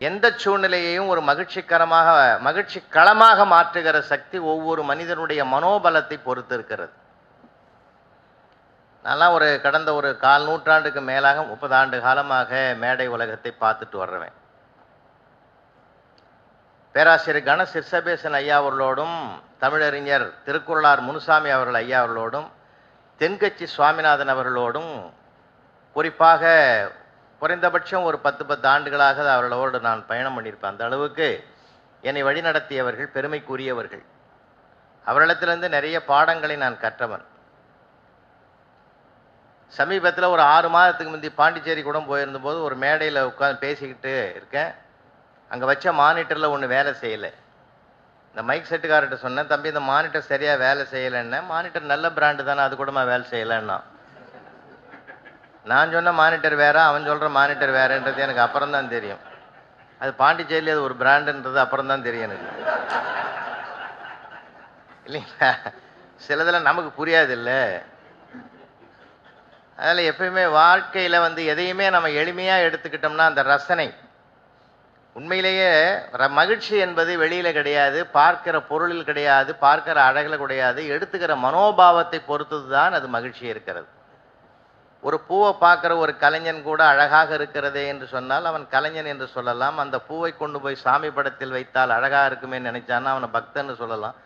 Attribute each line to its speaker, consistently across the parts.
Speaker 1: எந்த சூழ்நிலையையும் ஒரு மகிழ்ச்சிகரமாக மகிழ்ச்சி களமாக மாற்றுகிற சக்தி ஒவ்வொரு மனிதனுடைய மனோபலத்தை பொறுத்து இருக்கிறது நான்லாம் ஒரு கடந்த ஒரு கால் நூற்றாண்டுக்கு மேலாக முப்பது ஆண்டு காலமாக மேடை உலகத்தை பார்த்துட்டு வர்றவன். பேராசிரியர் கண சிற்சபேசன் ஐயா அவர்களோடும் தமிழறிஞர் திருக்குறளார் முனுசாமி அவர்கள் ஐயா அவர்களோடும் தென்கட்சி சுவாமிநாதன் அவர்களோடும் குறிப்பாக குறைந்தபட்சம் ஒரு பத்து பத்து ஆண்டுகளாக அவர்களோடு நான் பயணம் பண்ணியிருப்பேன். அந்த அளவுக்கு என்னை வழிநடத்தியவர்கள் பெருமைக்குரியவர்கள். அவர்களிடத்திலிருந்து நிறைய பாடங்களை நான் கற்றவன். சமீபத்தில் ஒரு ஆறு மாதத்துக்கு முந்தி பாண்டிச்சேரி கூட போயிருந்தபோது ஒரு மேடையில் உட்காந்து பேசிக்கிட்டு இருக்கேன். அங்கே வச்ச மானிட்டரில் ஒன்று வேலை செய்யலை. இந்த மைக் செட்டுக்காரர்கிட்ட சொன்னேன் தம்பி இந்த மானிட்டர் சரியாக வேலை செய்யலைன்னு. மானிட்டர் நல்ல பிராண்டு தானே அது கூடமா வேலை செய்யலைன்னா. நான் சொன்ன மானிட்டர் வேறு அவன் சொல்கிற மானிட்டர் வேறுன்றது எனக்கு அப்புறம் தான் தெரியும். அது பாண்டிச்சேரியில் அது ஒரு பிராண்டுன்றது அப்புறம் தான் தெரியும் எனக்கு. இல்லைங்களா? சிலதெல்லாம் நமக்கு புரியாது இல்லை அதில் எப்பயுமே வாழ்க்கையில் வந்து எதையுமே நம்ம எளிமையாக எடுத்துக்கிட்டோம்னா அந்த ரசனை. உண்மையிலேயே ர- மகிழ்ச்சி என்பது வெளியில் கிடையாது பார்க்கிற பொருளில் கிடையாது பார்க்கிற அழகில் கிடையாது எடுத்துக்கிற மனோபாவத்தை பொறுத்தது தான் அது மகிழ்ச்சி இருக்கிறது. ஒரு பூவை பார்க்குற ஒரு கலைஞன் கூட அழகாக இருக்கிறதே என்று சொன்னால் அவன் கலைஞன் என்று சொல்லலாம். அந்த பூவை கொண்டு போய் சாமி படத்தில் வைத்தால் அழகாக இருக்குமே நினைச்சான்னா அவனை பக்தன்னு சொல்லலாம்.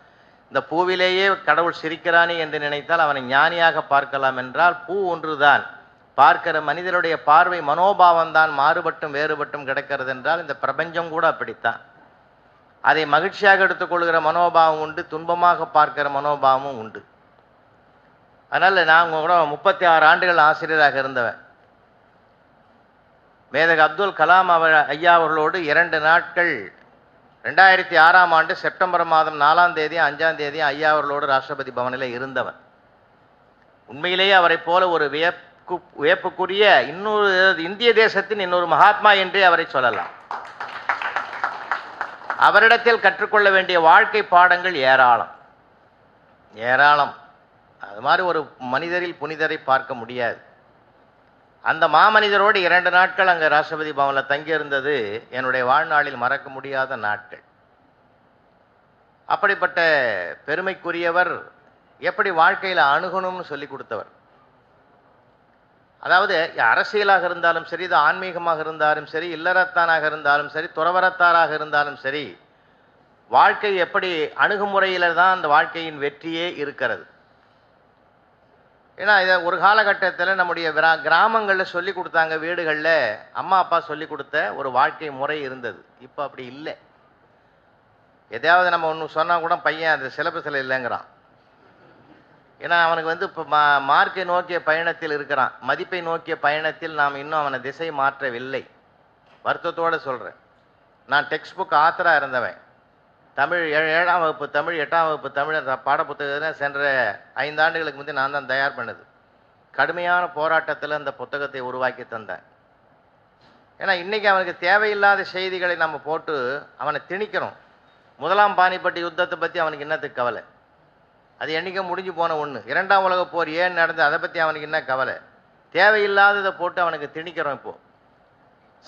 Speaker 1: இந்த பூவிலேயே கடவுள் சிரிக்கிறானே என்று நினைத்தால் அவனை ஞானியாக பார்க்கலாம் என்றால் பூ ஒன்றுதான். பார்க்கிற மனிதனுடைய பார்வை மனோபாவம் தான் மாறுபட்டும் வேறுபட்டும் கிடக்கிறது என்றால் இந்த பிரபஞ்சம் கூட அப்படித்தான். அதை மகிழ்ச்சியாக எடுத்துக்கொள்கிற மனோபாவம் உண்டு துன்பமாக பார்க்கிற மனோபாவமும் உண்டு. அதனால் நான் கூட முப்பத்தி ஆறு ஆண்டுகள் ஆசிரியராக இருந்தவன். மேதக அப்துல் கலாம் அவர் ஐயா அவர்களோடு இரண்டு நாட்கள் ரெண்டாயிரத்தி ஆறாம் ஆண்டு செப்டம்பர் மாதம் நாலாம் தேதி அஞ்சாம் தேதியும் ஐயா அவர்களோடு ராஷ்டிரபதி பவனில் இருந்தவன். உண்மையிலேயே அவரைப் போல ஒரு வியப்பு வியப்புக்குரிய இன்னொரு இந்திய தேசத்தின் இன்னொரு மகாத்மா என்றே அவரை சொல்லலாம். அவரிடத்தில் கற்றுக்கொள்ள வேண்டிய வாழ்க்கை பாடங்கள் ஏராளம். ஏராளம். அது மாதிரி ஒரு மனிதரில் புனிதரை பார்க்க முடியாது. அந்த மாமனிதரோடு இரண்டு நாட்கள் அங்கே ராஷ்டிரபதி பவனில் தங்கியிருந்தது என்னுடைய வாழ்நாளில் மறக்க முடியாத நாட்கள். அப்படிப்பட்ட பெருமைக்குரியவர் எப்படி வாழ்க்கையில் அணுகணும்னு சொல்லி கொடுத்தவர். அதாவது அரசியலாக இருந்தாலும் சரி இது ஆன்மீகமாக இருந்தாலும் சரி இல்லறத்தானாக இருந்தாலும் சரி துறவரத்தாராக இருந்தாலும் சரி வாழ்க்கை எப்படி அணுகுமுறையில் தான் அந்த வாழ்க்கையின் வெற்றியே இருக்கிறது. ஏன்னா இதை ஒரு காலகட்டத்தில் நம்முடைய கிரா கிராமங்களில் சொல்லி கொடுத்தாங்க வீடுகளில். அம்மா அப்பா சொல்லி கொடுத்த ஒரு வாழ்க்கை முறை இருந்தது. இப்போ அப்படி இல்லை. எதையாவது நம்ம ஒன்று சொன்னால் கூட பையன் அந்த சிலபஸில் இல்லைங்கிறான். ஏன்னா அவனுக்கு வந்து இப்போ மா மார்க்கை நோக்கிய பயணத்தில் இருக்கிறான். மதிப்பை நோக்கிய பயணத்தில் நாம் இன்னும் அவனை திசை மாற்றவில்லை. வருத்தத்தோடு சொல்கிறேன் நான் டெக்ஸ்ட் புக் ஆத்தராக இருந்தவன். தமிழ் ஏ- ஏழாம் வகுப்பு தமிழ் எட்டாம் வகுப்பு தமிழ் அந்த பாடப்புத்தகத்தை சென்ற ஐந்து ஆண்டுகளுக்கு முந்தைய நான் தான் தயார் பண்ணது. கடுமையான போராட்டத்தில் அந்த புத்தகத்தை உருவாக்கி தந்தேன். ஏன்னா இன்றைக்கி அவனுக்கு தேவையில்லாத செய்திகளை நம்ம போட்டு அவனை திணிக்கிறோம். முதலாம் பானிப்பட்டி யுத்தத்தை பற்றி அவனுக்கு என்னத்துக்கு கவலை? அது என்றைக்கோ முடிஞ்சு போன ஒன்று இரண்டாம் உலக போர் ஏன் நடந்து அதை பற்றி அவனுக்கு என்ன கவலை? தேவையில்லாததை போட்டு அவனுக்கு திணிக்கிறோம் இப்போது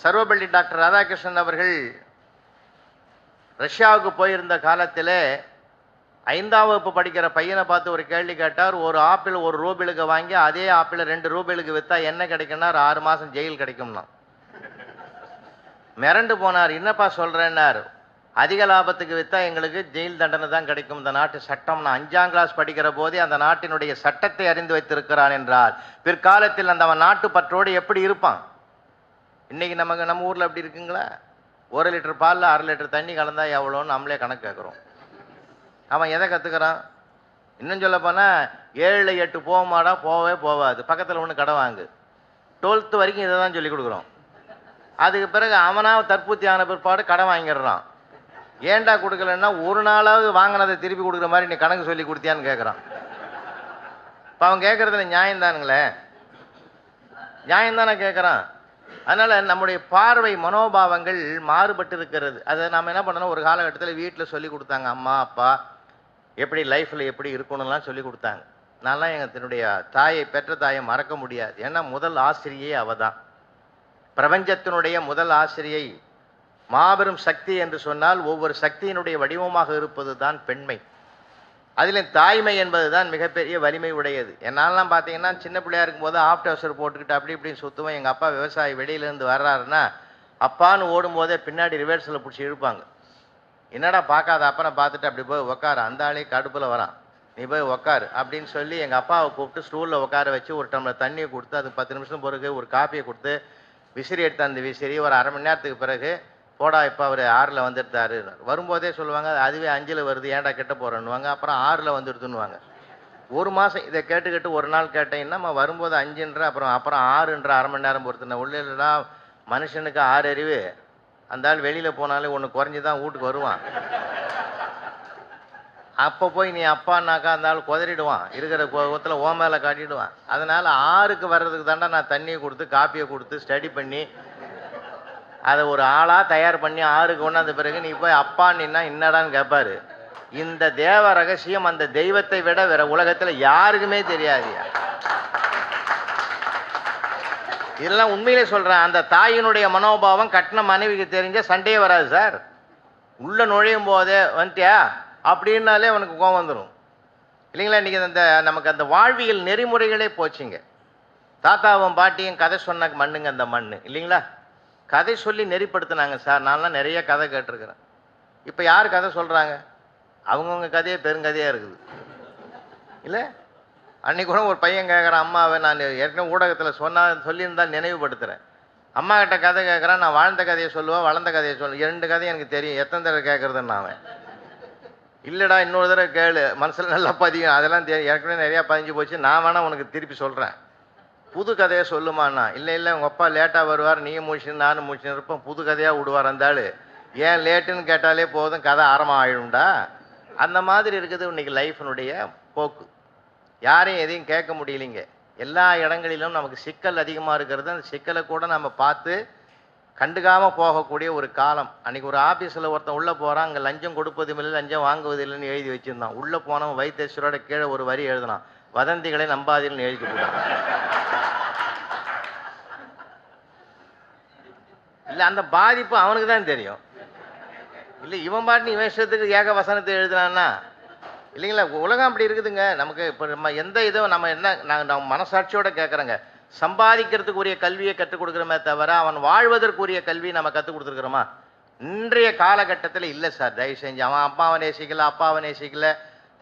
Speaker 1: சர்வபள்ளி டாக்டர் ராதாகிருஷ்ணன் அவர்கள் ரஷ்யாவுக்கு போயிருந்த காலத்தில் ஐந்தாம் வகுப்பு படிக்கிற பையனை பார்த்து ஒரு கேள்வி கேட்டார். ஒரு ஆப்பிள் ஒரு ரூபிளுக்கு வாங்கி அதே ஆப்பிள் ரெண்டு ரூபிளுக்கு விற்றா என்ன கிடைக்கும்னா ஆறு மாதம் ஜெயில் கிடைக்கும்னா. மிரண்டு போனார். என்னப்பா சொல்கிறேன்னார் அதிக லாபத்துக்கு விற்றா எங்களுக்கு ஜெயில் தண்டனை தான் கிடைக்கும். இந்த நாட்டு சட்டம் நான் அஞ்சாம் கிளாஸ் படிக்கிற போதே அந்த நாட்டினுடைய சட்டத்தை அறிந்து வைத்திருக்கிறான் என்றால் பிற்காலத்தில் அந்த அவன் நாட்டு பற்றோடு எப்படி இருப்பான்? இன்னைக்கு நமக்கு நம்ம ஊரில் அப்படி இருக்குங்களா? ஒரு லிட்டர் பாலில் அரை லிட்டர் தண்ணி கலந்தா எவ்வளோன்னு நம்மளே கணக்கு கேட்குறோம் அவன் எதை கற்றுக்கிறான் இன்னும் சொல்ல போனால் ஏழு எட்டு போகமாடா போகவே போகாது. பக்கத்தில் ஒன்று கடை வாங்கு. டுவெல்த்து வரைக்கும் இதை தான் சொல்லி கொடுக்குறோம். அதுக்கு பிறகு அவனாக தற்பூத்தி ஆன பிற்பாடு கடை வாங்கிடுறான். ஏன்டா கொடுக்கலன்னா ஒரு நாளாவது வாங்கினதை திருப்பி கொடுக்குற மாதிரி நீ கணக்கு சொல்லி கொடுத்தியான்னு கேட்குறான் இப்போ அவன் கேட்குறதுல நியாயம் தானுங்களே நியாயம் தானே கேட்குறான் அதனால் நம்முடைய பார்வை மனோபாவங்கள் மாறுபட்டு இருக்கிறது அதை நம்ம என்ன பண்ணணும்? ஒரு காலகட்டத்தில் வீட்டில் சொல்லி கொடுத்தாங்க. அம்மா அப்பா எப்படி லைஃப்பில் எப்படி இருக்கணும்லாம் சொல்லி கொடுத்தாங்க. நான்லாம் எங்கள் தன்னுடைய தாயை பெற்ற தாயை மறக்க முடியாது. ஏன்னா முதல் ஆசிரியை அவ தான் பிரபஞ்சத்தினுடைய முதல் ஆசிரியை மாபெரும் சக்தி என்று சொன்னால் ஒவ்வொரு சக்தியினுடைய வடிவமாக இருப்பது தான் பெண்மை. அதில் தாய்மை என்பது தான் மிகப்பெரிய வலிமை உடையது. என்னாலலாம் பார்த்தீங்கன்னா சின்ன பிள்ளையா இருக்கும்போது ஆஃப்ட் அவசர் போட்டுக்கிட்டு அப்படி இப்படின்னு சுற்றுவோம் எங்கள் அப்பா விவசாயி வெளியிலேருந்து வர்றாருன்னா அப்பான்னு ஓடும்போதே பின்னாடி ரிவர்ஸில் பிடிச்சி இழுப்பாங்க. என்னடா பார்க்காத அப்புறம் பார்த்துட்டு அப்படி போய் உக்காரு. அந்த ஆளே கடுப்பில் வரான். நீ போய் உக்காரு அப்படின்னு சொல்லி எங்கள் அப்பாவை கூப்பிட்டு ஸ்டூலில் உட்கார வச்சு ஒரு டம்ளர் தண்ணியை கொடுத்து அது பத்து நிமிஷம் பிறகு ஒரு காப்பியை கொடுத்து விசிறி எடுத்து அந்த விசிறி ஒரு அரை மணி நேரத்துக்கு பிறகு போடா இப்போ அவர் ஆறில் வந்துடுத்தாரு வரும்போதே சொல்லுவாங்க அதுவே அஞ்சில் வருது ஏன்டா கெட்ட போகிறேன்னுவாங்க அப்புறம் ஆறில் வந்துடுதுன்னுவாங்க ஒரு மாதம் இதை கேட்டுக்கிட்டு ஒரு நாள் கேட்டீங்கன்னா நம்ம வரும்போது அஞ்சுன்ற அப்புறம் அப்புறம் ஆறுன்ற அரை மணி நேரம் பொறுத்துனா உள்ளா மனுஷனுக்கு ஆறு அறிவு. அந்த ஆள் வெளியில் போனாலே ஒன்று குறைஞ்சி தான் வீட்டுக்கு வருவான். அப்போ போய் நீ அப்பான்னாக்கா அந்த ஆள் குதறிடுவான். இருக்கிற கோபத்தில் ஓ மேலே காட்டிடுவான். அதனால் ஆறுக்கு வர்றதுக்கு தாண்டா நான் தண்ணியை கொடுத்து காப்பியை கொடுத்து ஸ்டடி பண்ணி அதை ஒரு ஆளாக தயார் பண்ணி ஆறுக்கு கொண்டாந்த பிறகு நீ போய் அப்பா நின்னா என்னடான்னு கேட்பாரு இந்த தேவ ரகசியம் அந்த தெய்வத்தை விட வேற உலகத்தில் யாருக்குமே தெரியாது இதெல்லாம் உண்மையிலே சொல்கிறேன் அந்த தாயினுடைய மனோபாவம் கட்டின மனைவிக்கு தெரிஞ்ச சண்டையே வராது சார். உள்ளே நுழையும் போதே வந்துட்டியா? அப்படின்னாலே அவனுக்கு கோவம் வந்துடும் இல்லைங்களா இன்றைக்கி அந்த நமக்கு அந்த வாழ்வியல் நெறிமுறைகளே போச்சுங்க. தாத்தாவும் பாட்டியும் கதை சொன்ன மண்ணுங்க அந்த மண் இல்லைங்களா? கதை சொல்லி நெறிப்படுத்தினாங்க சார். நான்லாம் நிறைய கதை கேட்டிருக்கிறேன். இப்போ யார் கதை சொல்கிறாங்க அவங்கவுங்க கதையே பெருங்கதையாக இருக்குது. இல்லை? அன்னைக்கு கூட ஒரு பையன் கேட்குறான் அம்மாவை நான் ஏற்கனவே ஊடகத்தில் சொன்னால் சொல்லியிருந்தா நினைவுபடுத்துகிறேன் அம்மா கிட்ட கதை கேட்குறான் நான் வாழ்ந்த கதையை சொல்லுவேன் வளர்ந்த கதையை சொல்லுவேன் இரண்டு கதையும் எனக்கு தெரியும். எத்தனை தடவை கேட்குறதுன்னு அவன் இல்லைடா இன்னொரு தடவை கேளு. மனசில் நல்லா பதியும். அதெல்லாம் தெரியும் ஏற்கனவே நிறையா பதிஞ்சு போச்சு. நான் வேணா உனக்கு திருப்பி சொல்கிறேன் புது கதையை சொல்லுமாண்ணா. இல்லை இல்லை உங்கள் அப்பா லேட்டாக வருவார் நீ முடிச்சுன்னு நானும் முடிச்சுன்னு இருப்போம் புது கதையாக விடுவார் அந்த ஏன் லேட்டுன்னு கேட்டாலே போதும் கதை ஆரம்பம் ஆயிடும்டா அந்த மாதிரி இருக்குது இன்னைக்கு லைஃபினுடைய போக்கு. யாரையும் எதையும் கேட்க முடியலைங்க. எல்லா இடங்களிலும் நமக்கு சிக்கல் அதிகமாக இருக்கிறது. அந்த சிக்கலை கூட நம்ம பார்த்து கண்டுக்காமல் போகக்கூடிய ஒரு காலம். அன்றைக்கி ஒரு ஆஃபீஸில் ஒருத்தன் உள்ளே போகிறான் அங்கே லஞ்சம் கொடுப்பதும் இல்லை லஞ்சம் வாங்குவது இல்லைன்னு எழுதி வச்சுருந்தான். உள்ளே போனவன் வைத்தேஸ்வரோட கீழே ஒரு வரி எழுதினான். வதந்திகளை நம்பாதீர்கள் எழுதி போட்டான் இல்லை அந்த பாதிப்பு அவனுக்கு தான் தெரியும். இல்லை இவன் பாட்டு இவன் இஷ்டத்துக்கு ஏக வசனத்தை எழுதுனான்னா இல்லைங்களா? உலகம் அப்படி இருக்குதுங்க. நமக்கு இப்போ நம்ம எந்த இதுவும் நம்ம என்ன நாங்கள் நம்ம மனசாட்சியோட கேட்குறோங்க சம்பாதிக்கிறதுக்குரிய கல்வியை கற்றுக் கொடுக்குறோமே தவிர அவன் வாழ்வதற்குரிய கல்வி நம்ம கற்றுக் கொடுத்துருக்குறோமா? இன்றைய காலகட்டத்தில் இல்லை சார். தயவு செஞ்சு அவன் அம்மாவை நேசிக்கல அப்பாவை நேசிக்கல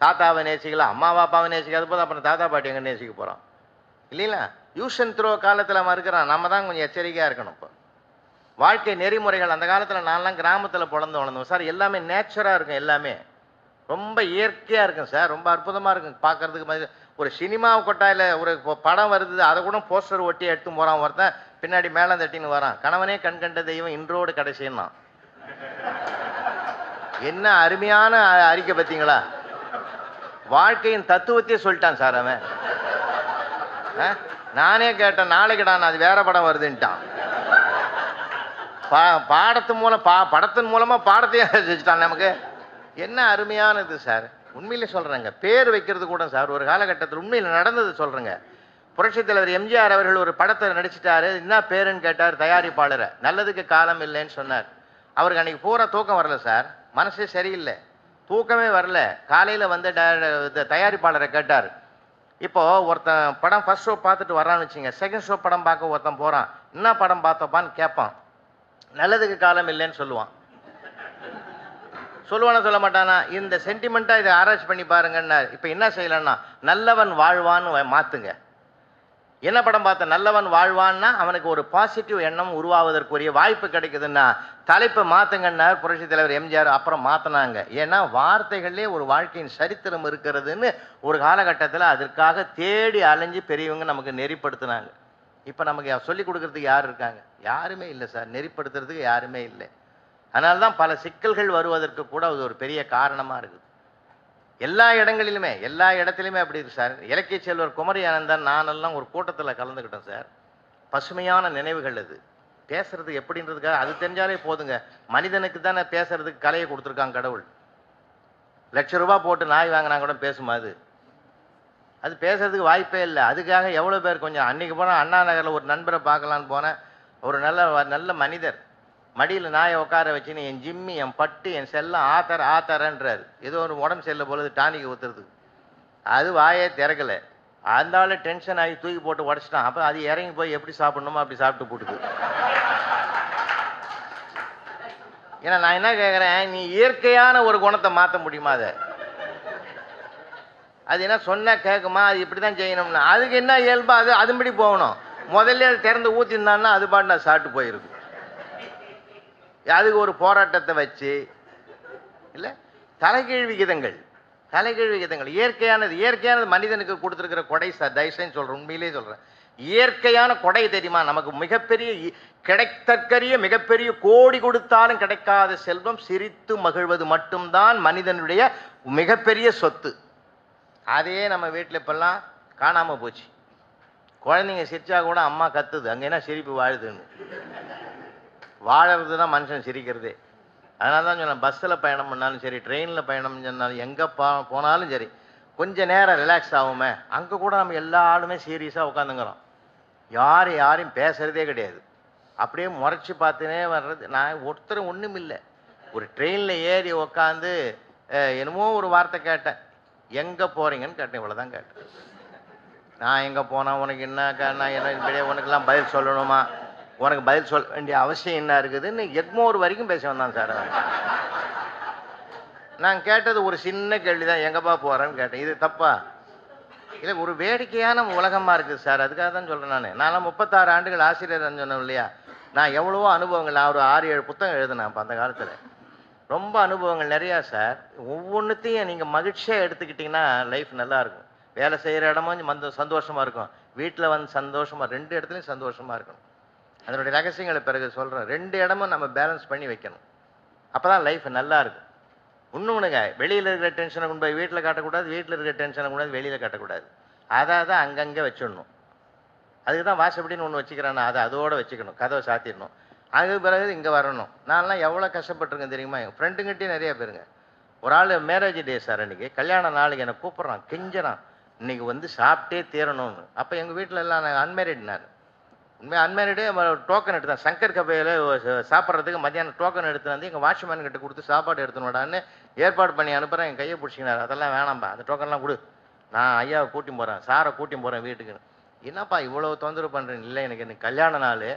Speaker 1: தாத்தாவை நேசிக்கல அம்மாவை அப்பாவை நேசிக்காத போது அப்புறம் தாத்தா பாட்டி எங்கே நேசிக்க போகிறோம் இல்லைங்களா? யூஷன் த்ரோ காலத்தில் அவன் இருக்கிறான். நம்ம தான் கொஞ்சம் எச்சரிக்கையாக இருக்கணும் இப்போ. வாழ்க்கை நெறிமுறைகள் அந்த காலத்தில் நான்லாம் கிராமத்தில் பிறந்து வளர்ந்தோம் சார் எல்லாமே நேச்சுராக இருக்கும் எல்லாமே. ரொம்ப இயற்கையாக இருக்கும் சார். ரொம்ப அற்புதமாக இருக்கும். பார்க்கறதுக்கு மாதிரி ஒரு சினிமா கொட்டாயில் ஒரு படம் வருது அதை கூட போஸ்டர் ஒட்டி எடுத்து போகிறான் ஒருத்தன் பின்னாடி மேலே தட்டின்னு வரான். கணவனே கண் கண்ட தெய்வம் இன்றோடு கடைசின்னா என்ன அருமையான அ- அறிக்கை பார்த்தீங்களா வாழ்க்கையின் தத்துவத்தையே சொல்லிட்டான் சார் அவன். ஆ? நானே கேட்டேன் நாளைக்குடா நான் அது வேற படம் வருதுன்ட்டான். பா பாடத்து மூலம் பா படத்தின் மூலமாக பாடத்தையே ரசிச்சுட்டான் நமக்கு. என்ன அருமையானது சார் உண்மையிலே சொல்கிறேங்க பேர் வைக்கிறது கூட சார் ஒரு காலகட்டத்தில் உண்மையில் நடந்தது சொல்கிறேங்க புரட்சித் தலைவர் எம்ஜிஆர் அவர்கள் ஒரு படத்தை நடிச்சிட்டாரு. என்ன பேருன்னு கேட்டார் தயாரிப்பாளரை. நல்லதுக்கு காலம் இல்லைன்னு சொன்னார். அவருக்கு அன்றைக்கி பூரா தூக்கம் வரல சார் மனசே சரியில்லை. தூக்கமே வரல. காலையில் வந்து ட- இது தயாரிப்பாளரை கேட்டார். இப்போது ஒருத்தன் படம் ஃபஸ்ட் ஷோ பார்த்துட்டு வரான்னு வச்சுங்க செகண்ட் ஷோ படம் பார்க்க ஒருத்தன் போகிறான் என்ன படம் பார்த்தப்பான்னு கேட்பான். நல்லதுக்கு காலம் இல்லைன்னு சொல்லுவான். சொல்லுவானா சொல்ல மாட்டானா? இந்த சென்டிமெண்ட்டாக இதை ஆராய்ச்சி பண்ணி பாருங்கன்னா இப்போ என்ன செய்யலாம்னா நல்லவன் வாழ்வான்னு மாற்றுங்க மாத்துங்க. என்ன படம் பார்த்த நல்லவன் வாழ்வான்னா அவனுக்கு ஒரு பாசிட்டிவ் எண்ணம் உருவாவதற்குரிய வாய்ப்பு கிடைக்குதுன்னா தலைப்பை மாற்றுங்கன்னார் புரட்சி தலைவர் எம்ஜிஆர். அப்புறம் மாற்றினாங்க ஏன்னா வார்த்தைகள்லேயே ஒரு வாழ்க்கையின் சரித்திரம் இருக்கிறதுன்னு ஒரு காலகட்டத்தில் அதற்காக தேடி அலைஞ்சு பெரியவங்க நமக்கு நெறிப்படுத்தினாங்க. இப்போ நமக்கு சொல்லிக் கொடுக்கறதுக்கு யார் இருக்காங்க? யாருமே இல்லை சார். நெறிப்படுத்துறதுக்கு யாருமே இல்லை. அதனால தான் பல சிக்கல்கள் வருவதற்கு கூட அது ஒரு பெரிய காரணமாக இருக்குது. எல்லா இடங்களிலுமே எல்லா இடத்துலையுமே அப்படி இருக்கு சார். இலக்கிய செல்வர் குமரி ஆனந்தன் நானெல்லாம் ஒரு கூட்டத்தில் கலந்துக்கிட்டேன் சார். பசுமையான நினைவுகள் அது. பேசுறது எப்படின்றதுக்காக அது தெரிஞ்சாலே போதுங்க. மனிதனுக்கு தானே பேசுறதுக்கு கலையை கொடுத்துருக்காங்க கடவுள். லட்ச ரூபா போட்டு நாய் வாங்கினா கூட பேசுமா அது? அது பேசுறதுக்கு வாய்ப்பே இல்லை. அதுக்காக எவ்வளோ பேர் கொஞ்சம் அன்றைக்கி போனால் அண்ணா நகரில் ஒரு நண்பரை பார்க்கலான்னு போனேன். ஒரு நல்ல நல்ல மனிதர். மடியில் நாயை உட்கார வச்சுன்னு என் ஜிம்மி என் பட்டு என் செல்லம் ஆத்தர ஆத்தரன்றார். ஏதோ ஒரு உடம்பு செல்ல பொழுது டானிக்கு ஊற்றுறது அது வாயே திறக்கல. அந்த டென்ஷன் ஆகி தூக்கி போட்டு உடச்சிட்டான். அப்போ அது இறங்கி போய் எப்படி சாப்பிடணுமோ அப்படி சாப்பிட்டு போட்டுது. ஏன்னா நான் என்ன கேட்குறேன் நீ இயற்கையான ஒரு குணத்தை மாற்ற முடியுமா அதை? அது என்ன சொன்னால் கேட்குமா அது இப்படி தான் செய்யணும்னா. அதுக்கு என்ன இயல்பா? அது அதுபடி போகணும். முதல்ல அது திறந்து ஊற்றிருந்தான்னா அது பாட்டு நான் சாப்பிட்டு போயிருக்கும். அதுக்கு ஒரு போராட்டத்தை வச்சு இல்லை? தலைகீழ் விகிதங்கள். தலைகீழ் விகிதங்கள். இயற்கையானது இயற்கையானது மனிதனுக்கு கொடுத்துருக்கிற கொடை ச தயவுசெய்து சொல்கிறேன் உண்மையிலேயே சொல்கிறேன் இயற்கையான கொடை தெரியுமா? நமக்கு மிகப்பெரிய இ- கிடைத்தற்கரிய மிகப்பெரிய கோடி கொடுத்தாலும் கிடைக்காத செல்வம் சிரித்து மகிழ்வது மட்டும்தான் மனிதனுடைய மிகப்பெரிய சொத்து. அதையே நம்ம வீட்டில் இப்போல்லாம் காணாமல் போச்சு. குழந்தைங்க சிரிச்சா கூட அம்மா கத்துது. அங்கே என்ன சிரிப்பு வாழுதுன்னு. வாழறது தான் மனுஷன் சிரிக்கிறதே. அதனால தான் சொன்னேன் பஸ்ஸில் பயணம் பண்ணாலும் சரி ட்ரெயினில் பயணம் பண்ணாலும் எங்கே போ போனாலும் சரி கொஞ்சம் நேரம் ரிலாக்ஸ் ஆகுமே. அங்கே கூட நம்ம எல்லா ஆளுமே சீரியஸாக உட்காந்துங்கிறோம் யார் யாரையும் பேசுகிறதே கிடையாது. அப்படியே முறைச்சி பார்த்துனே வர்றது நான் ஒருத்தரும் ஒன்றும் இல்லை ஒரு ட்ரெயினில் ஏறி உக்காந்து என்னமோ ஒரு வார்த்தை கேட்டேன். எங்கே போகிறீங்கன்னு கேட்டேன் இவ்வளோ தான் கேட்டேன். நான் எங்கே போனால் உனக்கு என்ன நான் என்ன இப்படியே உனக்கெல்லாம் பதில் சொல்லணுமா? உனக்கு பதில் சொல்ல வேண்டிய அவசியம் என்ன இருக்குதுன்னு எக்மோர் வரைக்கும் பேச வந்தான் சார் நான் கேட்டது ஒரு சின்ன கேள்வி தான் எங்கப்பா போகிறேன்னு கேட்டேன். இது தப்பா? இல்லை ஒரு வேடிக்கையான உலகமாக இருக்குது சார் அதுக்காக தான் சொல்கிறேன் நான். நான்லாம் முப்பத்தாறு ஆண்டுகள் ஆசிரியர் சொன்னேன் இல்லையா? நான் எவ்வளவோ அனுபவங்கள் நான் ஒரு ஆறு ஏழு புத்தகம் எழுதினேன் அப்போ அந்த காலத்தில். ரொம்ப அனுபவங்கள் நிறையா சார். ஒவ்வொன்றுத்தையும் நீங்கள் மகிழ்ச்சியாக எடுத்துக்கிட்டிங்கன்னா லைஃப் நல்லாயிருக்கும். வேலை செய்கிற இடமும் மந்த சந்தோஷமாக இருக்கும். வீட்டில் வந்து சந்தோஷமாக ரெண்டு இடத்துலையும் சந்தோஷமாக இருக்கணும். அதனுடைய ரகசியங்களை பிறகு சொல்கிறேன் ரெண்டு இடமும் நம்ம பேலன்ஸ் பண்ணி வைக்கணும். அப்போ தான் லைஃப் நல்லாயிருக்கும். இருக்கும் இன்னொன்றுங்க வெளியில் இருக்கிற டென்ஷனை கொண்டு போய் வீட்டில் காட்டக்கூடாது வீட்டில் இருக்கிற டென்ஷனை கொண்டு போய் வெளியில் காட்டக்கூடாது. அதை தான் அங்கங்கே வச்சிடணும். அதுக்கு தான் வாசப்படின்னு ஒன்று வச்சுக்கிறேன்னா அதை அதோடு வச்சுக்கணும். கதவை சாத்திடணும். அதுக்கு பிறகு இங்கே வரணும். நான்லாம் எவ்வளோ கஷ்டப்பட்டிருக்கேன் தெரியுமா? என் ஃப்ரெண்டுங்கிட்டே நிறைய பேருங்க. ஒரு ஆள் மேரேஜ் டே சார் அன்றைக்கி கல்யாண நாளைக்கு என்னை கூப்பிட்றான் கெஞ்சறான். இன்றைக்கி வந்து சாப்பிட்டே தீரணும்னு. அப்போ எங்கள் வீட்டில் எல்லாம் நான் அன்மேரிட் நான் உண்மையாக அன்மேரிடே டோக்கன் எடுத்தேன் சங்கர் கபையில் சாப்பிட்றதுக்கு மத்தியானம் டோக்கன் எடுத்து வந்து எங்கள் வாட்ச்மேன் கிட்ட கொடுத்து சாப்பாடு எடுத்துனோடான்னு ஏற்பாடு பண்ணி அனுப்புகிறேன் என் கையை பிடிச்சிக்கினார். அதெல்லாம் வேணாம்பா. அந்த டோக்கன்லாம் கொடு. நான் ஐயாவை கூட்டி போகிறேன் சாரை கூட்டி போகிறேன் வீட்டுக்கு என்னப்பா இவ்வளோ தொந்தரவு பண்ணுறேன் இல்லை எனக்கு இன்னைக்கு கல்யாண நாள்.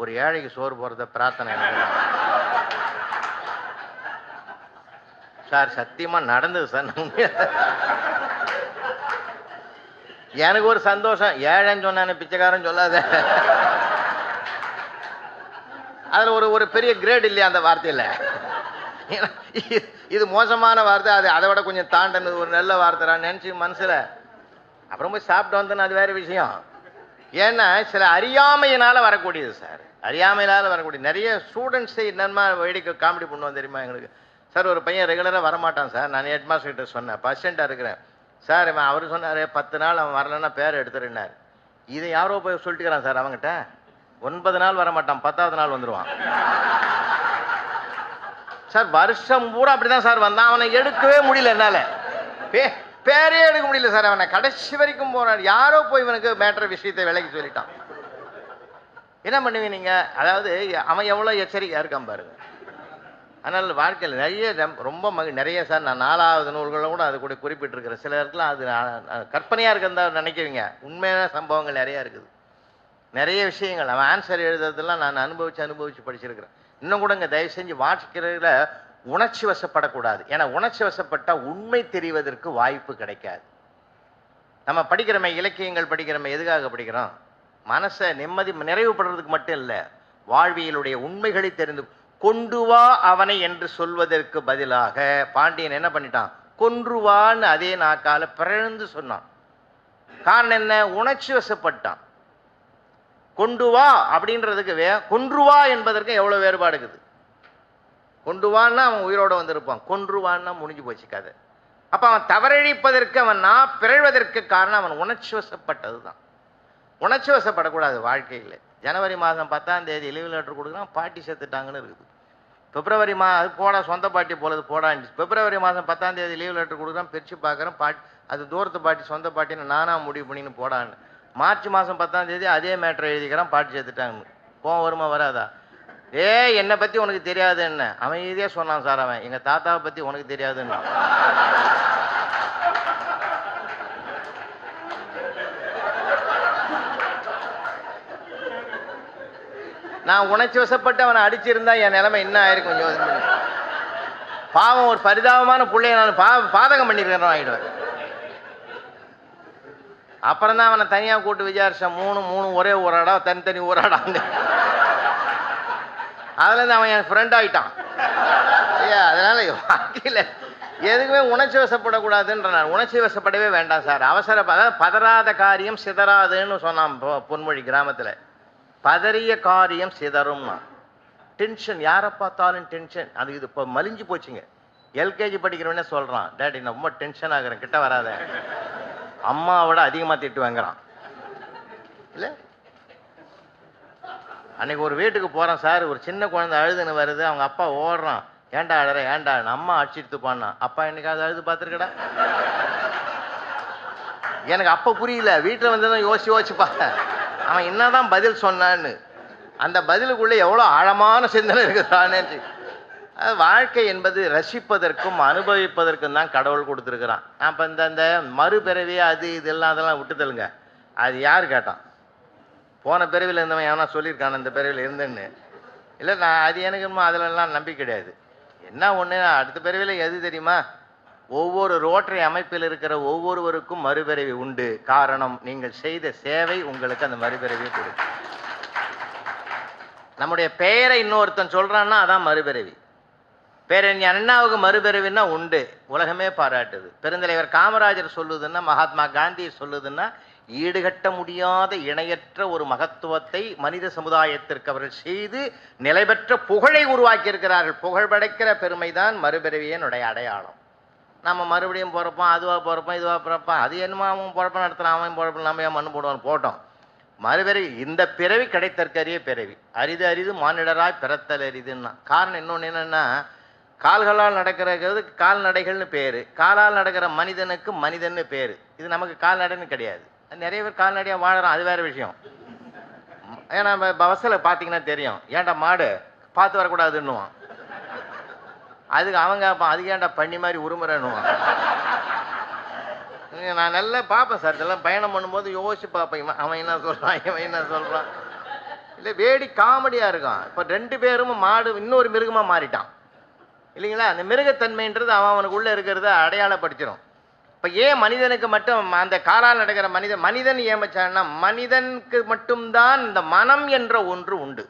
Speaker 1: ஒரு ஏழைக்கு சோறு போகிறத பிரார்த்தனை சார் சத்தியமாக நடந்தது சார் எனக்கு ஒரு சந்தோஷம். ஏழைன்னு சொன்னானே பிச்சைக்காரன் சொல்லாத. அதில் ஒரு ஒரு பெரிய கிரேட் இல்லையா அந்த வார்த்தையில்? இது- மோசமான வார்த்தை. அது அதை விட கொஞ்சம் தாண்டனது. ஒரு நல்ல வார்த்தை நான் நினச்சி மனசில். அப்புறம் போய் சாப்பிட்டு வந்தேன்னு அது வேறு விஷயம். ஏன்னா சில அறியாமையினால் வரக்கூடியது சார். அறியாமையினால் வரக்கூடிய நிறைய ஸ்டூடெண்ட்ஸை என்னமா வேடிக்கை காமெடி பண்ணுவோம் தெரியுமா எங்களுக்கு? சார் ஒரு பையன் ரெகுலராக வரமாட்டான் சார். நான் ஹெட் மாஸ்டர் கிட்ட சொன்னேன். பர்சென்ட்டாக இருக்கிறேன். சார் இவன் அவர் சொன்னார் பத்து நாள் அவன் வரலன்னா பேர் எடுத்துருந்தார் இதை யாரோ போய் சொல்லிட்டுக்கிறான் சார் அவங்ககிட்ட ஒன்பது நாள் வரமாட்டான் பத்தாவது நாள் வந்துடுவான் சார் வருஷம் பூரா அப்படிதான் சார் வந்தான். அவனை எடுக்கவே முடியல என்னால். பே பேரே எடுக்க முடியல சார். அவனை கடைசி வரைக்கும் போனான். யாரோ போய் இவனுக்கு மேட்டர் விஷயத்தை விலைக்கு சொல்லிட்டான். என்ன பண்ணுவீங்க நீங்கள் அதாவது அவன் எவ்வளவு எச்சரிக்கையாக இருக்கான் பாருங்க. அதனால் வாழ்க்கையில் நிறைய ரொம்ப- மகி நிறைய சார் நான் நாலாவது நூல்களில் கூட அது கூட குறிப்பிட்டிருக்கிறேன் சில இடத்துல அது கற்பனையாக அஹ், இருக்கிறதா நினைக்கிறீங்க. உண்மையான சம்பவங்கள் நிறையா இருக்குது. நிறைய விஷயங்கள். அவன் ஆன்சர் எழுதுறதெல்லாம் நான் அனுபவித்து அனுபவித்து படிச்சிருக்கிறேன். இன்னும் கூட இங்கே தயவு செஞ்சு வாழ்க்கையில உணர்ச்சி வசப்படக்கூடாது. ஏன்னா உணர்ச்சி வசப்பட்டா உண்மை தெரிவதற்கு வாய்ப்பு கிடைக்காது. நம்ம படிக்கிறோமே இலக்கியங்கள் படிக்கிறோமே எதுக்காக படிக்கிறோம்? மனசை நிம்மதி நிறைவுபடுறதுக்கு மட்டும் இல்லை வாழ்வியலுடைய உண்மைகளை தெரிந்து கொண்டு வா அவனை என்று சொல்வதற்கு பதிலாக பாண்டியன் என்ன பண்ணிட்டான்? கொன்றுவான்னு அதே நாக்கால பிறந்து சொன்னான். காரணம் என்ன? உணர்ச்சி வசப்பட்டான். கொண்டு வா அப்படின்றதுக்கு வே கொன்று வா என்பதற்கு எவ்வளவு வேறுபாடு இருக்குது? கொண்டு வான்னா அவன் உயிரோட வந்திருப்பான். கொன்று வான்னா முடிஞ்சு போச்சு கதை. அவன் தவறழிப்பதற்கு அவன் நான் பிறழ்வதற்கு காரணம் அவன் உணர்ச்சி வசப்பட்டது தான் உணர்ச்சி வசப்படக்கூடாது வாழ்க்கையில். ஜனவரி மாதம் பத்தாம் தேதி இழிவு லெட்டர் கொடுக்குறான் பாட்டி செத்துட்டாங்கன்னு இருக்குது. பிப்ரவரி மா அது போடா சொந்த பாட்டி போலது போடான்னு பிப்ரவரி மாதம் பத்தாம் தேதி லீவ் லெட்டர் கொடுக்குறான் பிரித்து பார்க்குறேன் பாட்டி அது தூரத்து பாட்டி சொந்த பாட்டின்னு நானாக முடிவு பண்ணின்னு போடான்னு. மார்ச் மாதம் பத்தாம் தேதி அதே மேட்டரை எழுதிக்கிறான் பாட்டி சேர்த்துட்டாங்க கோவம் வருமா வராதா? ஏய் என்னை பத்தி உனக்கு தெரியாது என்ன? அவன் இதே சொன்னான் சார் அவன். எங்கள் தாத்தாவை பற்றி உனக்கு தெரியாதுன்னு நான் உணர்ச்சி வசப்பட்டு அவனை அடிச்சிருந்தா என் நிலைமை என்ன ஆயிருக்கும் யோசனை பண்ணி. பாவம் ஒரு பரிதாபமான பிள்ளைய நான் பா பாதகம் பண்ணிருக்கிறேன் ஆகிடுவேன் அப்புறம் தான் அவனை தனியாக கூட்டு விசாரிச்சேன். மூணு மூணு ஒரே ஊராடா தனித்தனி ஊராடான்னு. அதுலேருந்து அவன் என் ஃப்ரெண்ட் ஆகிட்டான் ஐயா அதனால் வாழ்க்கையில் எதுக்குமே உணர்ச்சி வசப்படக்கூடாதுன்ற நான் உணர்ச்சி வசப்படவே வேண்டாம் சார். அவசர அதாவது பதறாத காரியம் சிதறாதுன்னு சொன்னான் பொன்மொழி கிராமத்தில். பதறிய காரியம் சிதறும்னா டென்ஷன் யாரை பார்த்தாலும் டென்ஷன் அது இது இப்போ மலிஞ்சு போச்சுங்க. எல்கேஜி படிக்கிறவனே சொல்கிறான் டேடி நான் ரொம்ப டென்ஷன் ஆகிறேன் கிட்ட வராத. அம்மாவோட அதிகமாக திட்டு வாங்குறான். இல்லை? அன்னைக்கு ஒரு வீட்டுக்கு போகிறான் சார் ஒரு சின்ன குழந்தை அழுதுன்னு வருது அவங்க அப்பா ஓடுறான். ஏன்டா அழுற ஏன்டா அம்மா அடிச்சிட்டு போனான் அப்பா என்னைக்காவது அழுது பார்த்துருக்கடா? எனக்கு அப்போ புரியல. வீட்டில் வந்து தான் யோசிச்சு யோசிச்சு பார்த்தேன். அவன் என்னதான் பதில் சொன்னான்னு. அந்த பதிலுக்குள்ளே எவ்வளோ ஆழமான சிந்தனை இருக்குதானே அது வாழ்க்கை என்பது ரசிப்பதற்கும் அனுபவிப்பதற்கும் தான் கடவுள் கொடுத்துருக்குறான். அப்போ இந்த இந்த மறுபிறவி அது இதெல்லாம் அதெல்லாம் விட்டுதலுங்க. அது யார் கேட்டான்? போன பிறவியில் இருந்தவன் எவனா சொல்லியிருக்கான் இந்த பிறவியில் இருந்தேன்னு. இல்லை நான் அது எனக்கு இன்னும் அதிலெல்லாம் நம்பி கிடையாது. என்ன ஒன்று அடுத்த பிறவியில் எது தெரியுமா? ஒவ்வொரு ரோட்டரி அமைப்பில் இருக்கிற ஒவ்வொருவருக்கும் மறுபிறவி உண்டு. காரணம் நீங்கள் செய்த சேவை உங்களுக்கு அந்த மறுபிறவியை கொடுக்கும். நம்முடைய பெயரை இன்னொருத்தன் சொல்கிறான்னா அதான் மறுபிறவி. பேரறிஞர் அண்ணாவுக்கு மறுபிறவின்னா உண்டு. உலகமே பாராட்டுது. பெருந்தலைவர் காமராஜர் சொல்லுதுன்னா மகாத்மா காந்தி சொல்லுதுன்னா ஈடுகட்ட முடியாத இணையற்ற ஒரு மகத்துவத்தை மனித சமுதாயத்திற்கு அவர்கள் செய்து நிலை பெற்ற புகழை உருவாக்கியிருக்கிறார்கள். புகழ் படைக்கிற பெருமைதான் மறுபிறவியினுடைய அடையாளம். நம்ம மறுபடியும் பிறப்போம் அதுவாக பிறப்போம் இதுவாக பிறப்போம் அது என்னமோ அவன் பிறப்ப நடத்துகிறான் அவன் பிறப்பு நம்ம ஏன் மண்ணு போடுவான் போட்டோம். மறுபிறவி இந்த பிறவி கிடைத்தற்கரிய பிறவி. அரிது அரிது மானிடராய் பிறத்தல் அரிதுன்னா. காரணம் இன்னொன்று என்னென்னா கால்களால் நடக்கிறது கால்நடைகள்னு பேர். காலால் நடக்கிற மனிதனுக்கு மனிதன்னு பேர். இது நமக்கு கால்நடைன்னு கிடையாது. நிறைய பேர் கால்நடையாக வாழறோம் அது வேற விஷயம். ஏன்னா பஸ்ஸில் பார்த்தீங்கன்னா தெரியும். ஏன்டா மாடு? பார்த்து வரக்கூடாதுன்னுவான். அதுக்கு அவங்க கேட்பான் அதுக்கு ஏன்டா பண்ணி மாதிரி உருமுறைன்னுவான்? நான் நல்லா பார்ப்பேன் சார் இதெல்லாம் பயணம் பண்ணும்போது யோசிச்சு பார்ப்பேன். அவன் என்ன சொல்கிறான் இவன் என்ன சொல்கிறான் இல்லை வேடி காமெடியாக இருக்கும் இப்போ ரெண்டு பேரும் மாடு இன்னொரு மிருகமாக மாறிட்டான். இல்லைங்களா? அந்த மிருகத்தன்மைன்றது அவன் அவனுக்குள்ளே இருக்கிறத அடையாளப்படுத்திடும் இப்போ ஏன் மனிதனுக்கு மட்டும் அந்த காலால் நடக்கிற மனிதன் மனிதன் ஏன் மனிதனுக்கு மட்டும்தான் இந்த மனம் என்ற ஒன்று உண்டு.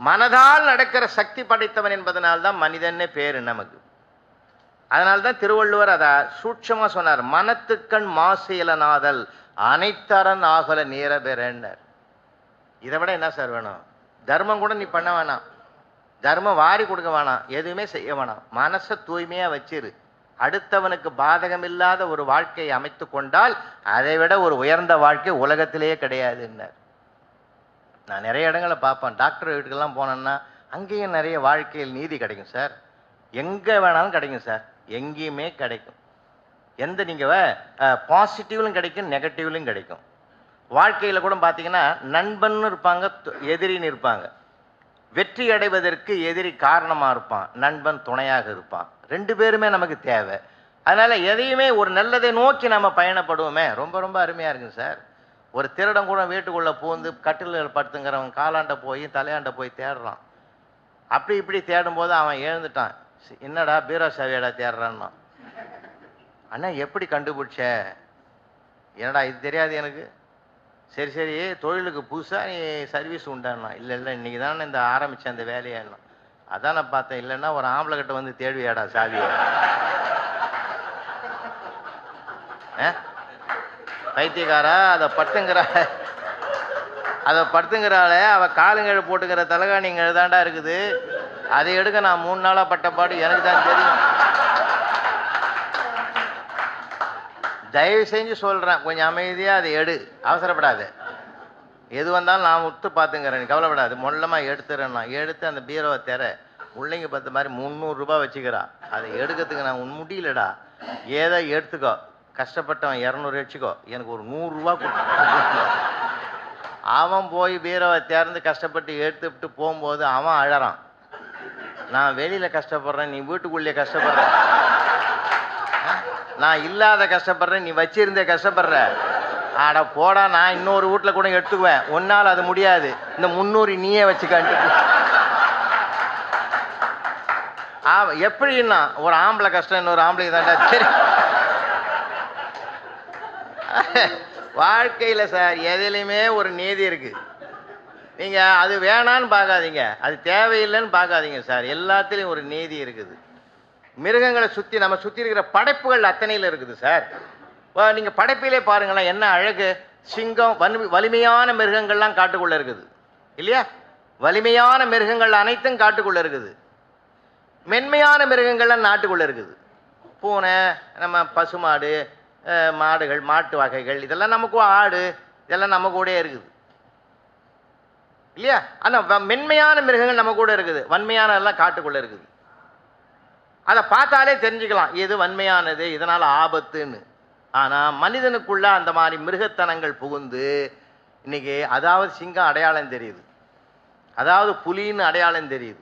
Speaker 1: மனதால் நடக்கிற சக்தி படைத்தவன் என்பதனால் தான் மனிதன்னு பேர் நமக்கு. அதனால தான் திருவள்ளுவர் அதை சூட்சமாக சொன்னார். மனத்துக்கண் மாசேலனாதல் அனைத்தரன் ஆகல நேர பெறன்னர். இதை விட என்ன சார் வேணும்? தர்மம் கூட நீ பண்ண வேணாம். தர்மம் வாரி கொடுக்க வேணாம். எதுவுமே செய்ய வேணாம். மனசை தூய்மையாக வச்சிரு. அடுத்தவனுக்கு பாதகமில்லாத ஒரு வாழ்க்கையை அமைத்து கொண்டால் அதை விட ஒரு உயர்ந்த வாழ்க்கை உலகத்திலேயே கிடையாதுன்னார். நான் நிறைய இடங்களை பார்ப்பேன். டாக்டர் வீட்டுக்கெல்லாம் போனேன்னா அங்கேயும் நிறைய வாழ்க்கையில் நீதி கிடைக்கும் சார். எங்கே வேணாலும் கிடைக்கும் சார். எங்கேயுமே கிடைக்கும். எந்த நீங்கள் பாசிட்டிவ்லும் கிடைக்கும் நெகட்டிவ்லையும் கிடைக்கும். வாழ்க்கையில் கூட பார்த்தீங்கன்னா நண்பன்னு இருப்பாங்க து- எதிரின்னு இருப்பாங்க. வெற்றி அடைவதற்கு எதிரி காரணமாக இருப்பான். நண்பன் துணையாக இருப்பான். ரெண்டு பேருமே நமக்கு தேவை. அதனால் எதையுமே ஒரு நல்லதை நோக்கி நம்ம பயணப்படுவோமே. ரொம்ப ரொம்ப அருமையாக இருக்குங்க சார். ஒரு திருடம் கூட வீட்டுக்குள்ளே பூந்து கட்டிலில் படுத்துங்கிறவன் காலாண்ட போய் தலையாண்ட போய் தேடுறான். அப்படி இப்படி தேடும்போது அவன் எழுந்துட்டான். என்னடா பீரோ சாவியாடா தேடுறான்னா? அண்ணா எப்படி கண்டுபிடிச்ச? என்னடா இது தெரியாது எனக்கு. சரி சரி தொழிலுக்கு புதுசாக நீ சர்வீஸ் உண்டாண்ணா இல்லை இல்லை இன்றைக்கி தானே இந்த ஆரம்பித்தேன் அந்த வேலையாண்ணா அதான் நான் பார்த்தேன் இல்லைன்னா ஒரு ஆம்பளை கிட்ட வந்து தேடுவியாடா சாவியை. பைத்தியக்காரா அதை படுத்துங்கிற அதை படுத்துங்கிறாளே அவள் காலுங்கழு போட்டுக்கிற தலகாணிங்க தாண்டா இருக்குது. அதை எடுக்க நான் மூணு நாளாக பட்டப்பாடு எனக்கு தான் தெரியும். தயவு செஞ்சு சொல்கிறேன் கொஞ்சம் அமைதியாக அதை எடு அவசரப்படாது. எது வந்தாலும் நான் விட்டு பார்த்துங்கிறேன். நீ கவலைப்படாது. மொல்லமாக எடுத்துறேன் நான். எடுத்து அந்த பீரோவை தர பிள்ளைங்க பார்த்த மாதிரி முந்நூறுரூபா வச்சுக்கிறா. அதை எடுக்கிறதுக்கு நான் உன் முடியலடா. ஏதோ எடுத்துக்கோ. கஷ்டப்பட்டவன் இரநூறு வச்சுக்கோ. எனக்கு ஒரு நூறுரூவா கொடுத்து அவன் போய் பீரோவை திறந்து கஷ்டப்பட்டு எடுத்துவிட்டு போகும்போது அவன் அழறான். நான் வெளியில் கஷ்டப்படுறேன். நீ வீட்டுக்குள்ளே கஷ்டப்படுற. நான் இல்லாத கஷ்டப்படுறேன். நீ வச்சிருந்தே கஷ்டப்படுற. ஆட போடா நான் இன்னொரு வீட்டில் கூட எடுத்துக்குவேன். உன்னால் அது முடியாது. இந்த முந்நூறு நீயே வச்சுக்கான்ட்டு. ஆ எப்படின்னா ஒரு ஆம்பளை கஷ்டம் இன்னொரு ஆம்பளை தாண்டா சரி. வாழ்க்கையில் சார் எதுலையுமே ஒரு நீதி இருக்குது நீங்கள் அது வேணான்னு பார்க்காதீங்க. அது தேவையில்லைன்னு பார்க்காதீங்க சார். எல்லாத்துலேயும் ஒரு நீதி இருக்குது. மிருகங்களை சுற்றி நம்ம சுற்றி இருக்கிற படைப்புகள் அத்தனையில் இருக்குது சார். நீங்கள் படைப்பிலே பாருங்களேன் என்ன அழகு. சிங்கம் வலிமை வலிமையான மிருகங்கள்லாம் காட்டுக்குள்ள இருக்குது. இல்லையா? வலிமையான மிருகங்கள் அனைத்தும் காட்டுக்குள்ள இருக்குது. மென்மையான மிருகங்கள்லாம் நாட்டுக்குள்ள இருக்குது. பூனை நம்ம பசுமாடு மாடுகள் மாட்டு வகைகள் இதெல்லாம் நமக்கு ஆடு இதெல்லாம் நம்ம கூட இருக்குது. இல்லையா? ஆனால் மென்மையான மிருகங்கள் நம்ம கூட இருக்குது. வன்மையானதெல்லாம் காட்டுக்குள்ளே இருக்குது. அதை பார்த்தாலே தெரிஞ்சுக்கலாம். எது வன்மையானது? இதனால் ஆபத்துன்னு. ஆனால் மனிதனுக்குள்ள அந்த மாதிரி மிருகத்தனங்கள் புகுந்து இன்னைக்கு அதாவது சிங்கம் அடையாளம் தெரியுது. அதாவது புலின்னு அடையாளம் தெரியுது.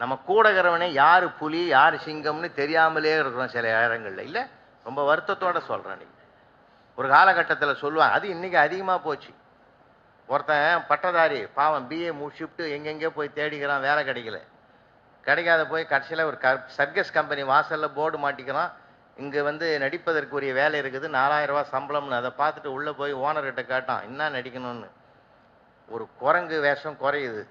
Speaker 1: நம்ம கூட இருக்கிறவனே யார் புலி யார் சிங்கம்னு தெரியாமலே இருக்கிறோம் சில இடங்களில் இல்லை? ரொம்ப வருத்தத்தோட சொல்கிறேன் நீங்கள் ஒரு காலகட்டத்தில் சொல்லுவாங்க அது இன்றைக்கி அதிகமாக போச்சு. ஒருத்தன் பட்டதாரி பாவம் பிஏ முடிச்சுட்டு எங்கெங்கே போய் தேடிக்கிறான் வேலை கிடைக்கல. கிடைக்காத போய் கடைசியில் ஒரு க சர்க்கஸ் கம்பெனி வாசலில் போர்டு மாட்டிக்கிறான். இங்கே வந்து நடிப்பதற்குரிய வேலை இருக்குது. நாலாயிரம் ரூபாய் சம்பளம்னு அதை பார்த்துட்டு உள்ளே போய் ஓனர்கிட்ட காட்டான் என்ன நடிக்கணும்னு? ஒரு குரங்கு வேஷம் குறையுது.